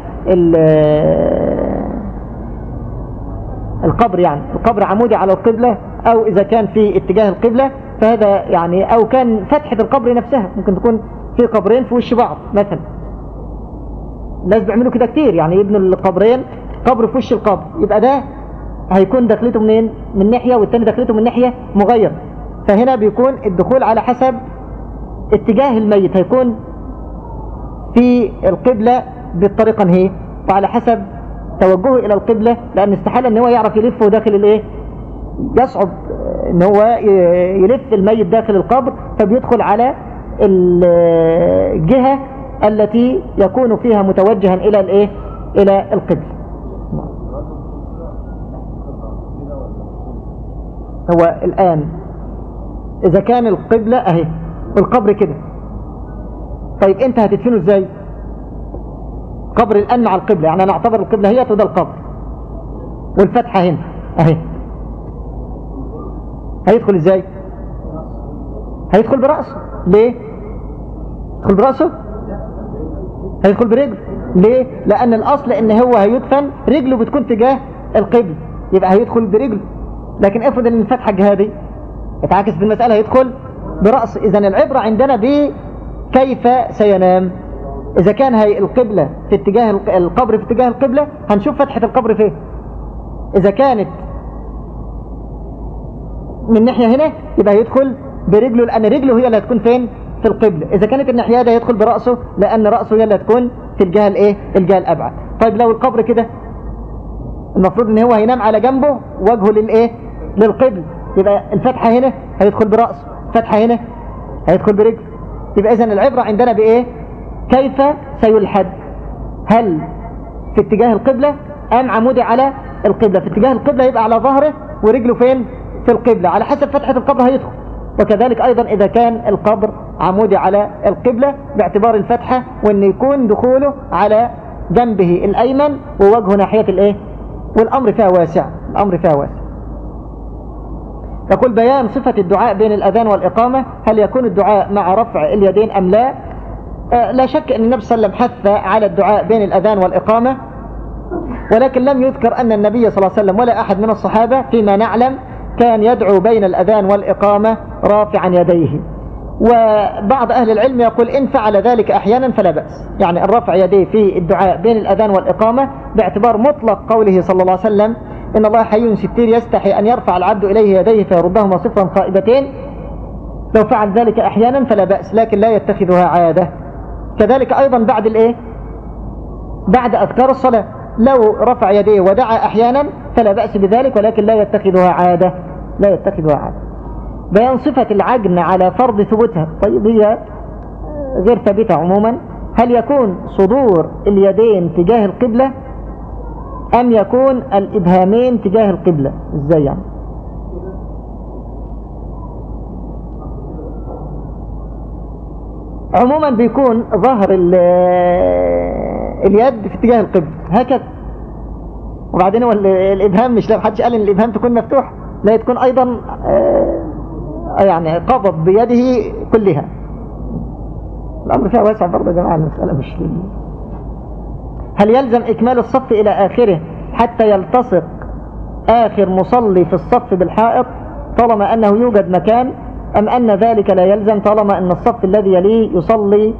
القبر يعني القبر عمودي على القبلة أو إذا كان في اتجاه القبلة فهذا يعني أو كان فتحة القبر نفسها ممكن تكون في قبرين في وش بعض مثلا. الناس بيعملوا كده كتير يعني يبنوا القبرين قبر في وش القبر؟ يبقى ده هيكون دخلته منين؟ من ناحية والتاني دخلته من ناحية مغير. فهنا بيكون الدخول على حسب اتجاه الميت. هيكون في القبلة بالطريقة هي وعلى حسب توجهه إلى القبلة لأن استحالة إن هو يعرف يلفه داخل الإيه؟ يصعب إن هو يلف الميت داخل القبر فبيدخل على الجهة التي يكون فيها متوجها إلى الإيه؟ إلى القبلة. هو الآن. إذا كان القبلة أهي والقبر كده. طيب أنت هتدفنه إزاي؟ قبر الأن مع القبلة يعني أنا أعتبر القبلة هي وده القبر. والفتحة هنا أهي. هيدخل إزاي؟ هيدخل برأسه. ليه؟ يدخل برأسه؟ هيدخل برجله. ليه؟ لأن الأصل إن هو هيدفن رجله بتكون تجاه القبل يبقى هيدخل برجله. لكن افرض إن الفتحة الجهادي اتعكس في المسألة هيدخل برأس. إذا العبرة عندنا بكيف سينام؟ إذا كان هي القبلة في اتجاه القبر في اتجاه القبلة هنشوف فتحة القبر فين. إذا كانت من ناحية هنا يبقى يدخل برجله لأن رجله هي اللي هتكون فين؟ في القبلة. إذا كانت الناحية ده يدخل برأسه لأن رأسه هي اللي هتكون في الجهة الإيه؟ الجهة الأبعد. طيب لو القبر كده المفروض إن هو هينام على جنبه وجهه للايه للقبل. يبقى الفتحة هنا هيدخل برأسه. فتحة هنا هيدخل برجله. يبقى اذا العبرة عندنا بإيه؟ كيف سيلحد؟ هل في اتجاه القبلة أم عمودي على القبلة؟ في اتجاه القبلة يبقى على ظهره ورجله فين؟ في القبلة. على حسب فتحة القبر هيدخل. وكذلك أيضا إذا كان القبر عمودي على القبلة باعتبار الفتحة وأن يكون دخوله على جنبه الأيمن ووجهه ناحية الإيه؟ والأمر فيها واسع الأمر فيها واسع. يقول بيان صفة الدعاء بين الأذان والإقامة هل يكون الدعاء مع رفع اليدين أم لا؟ آه لا شك أن النبي صلى الله عليه وسلم حث على الدعاء بين الأذان والإقامة ولكن لم يذكر أن النبي صلى الله عليه وسلم ولا أحد من الصحابة فيما نعلم كان يدعو بين الأذان والإقامة رافعا يديه. وبعض أهل العلم يقول إن فعل ذلك أحيانا فلا بأس. يعني الرفع يديه في الدعاء بين الأذان والإقامة باعتبار مطلق قوله صلى الله عليه وسلم إن الله حي ستير يستحي أن يرفع العبد إليه يديه فيردهما صفرا خائبتين. لو فعل ذلك أحيانا فلا بأس لكن لا يتخذها عادة. كذلك أيضا بعد الإيه؟ بعد أذكار الصلاة. لو رفع يديه ودعا أحيانا فلا بأس بذلك ولكن لا يتخذها عادة. لا يتخذها عادة. بيان صفة العجن على فرض ثبوتها. طيب هي غير ثابتة عموما. هل يكون صدور اليدين تجاه القبلة أم يكون الإبهامين تجاه القبلة؟ إزاي يعني؟ عموما بيكون ظهر اليد في اتجاه القبلة. هكذا. وبعدين هو الإبهام مش لو حدش قال إن الإبهام تكون مفتوح لا تكون أيضا يعني قبض بيده كلها الأمر فيها واسع برضه يا جماعة المسألة مش. هل يلزم إكمال الصف إلى آخره حتى يلتصق آخر مصلي في الصف بالحائط طالما أنه يوجد مكان أم أن ذلك لا يلزم طالما أن الصف الذي يليه يصلي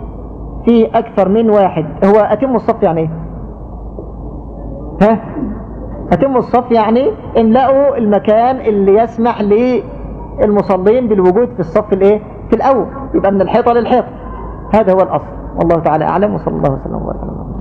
فيه أكثر من واحد هو أتم الصف يعني إيه؟ ها أتم الصف يعني املأوا المكان اللي يسمح للمصلين بالوجود في الصف الايه؟ في الأول. يبقى من الحيطة للحيطة. هذا هو الأصل. والله تعالى أعلم. وصلى الله وسلم وبارك على محمد.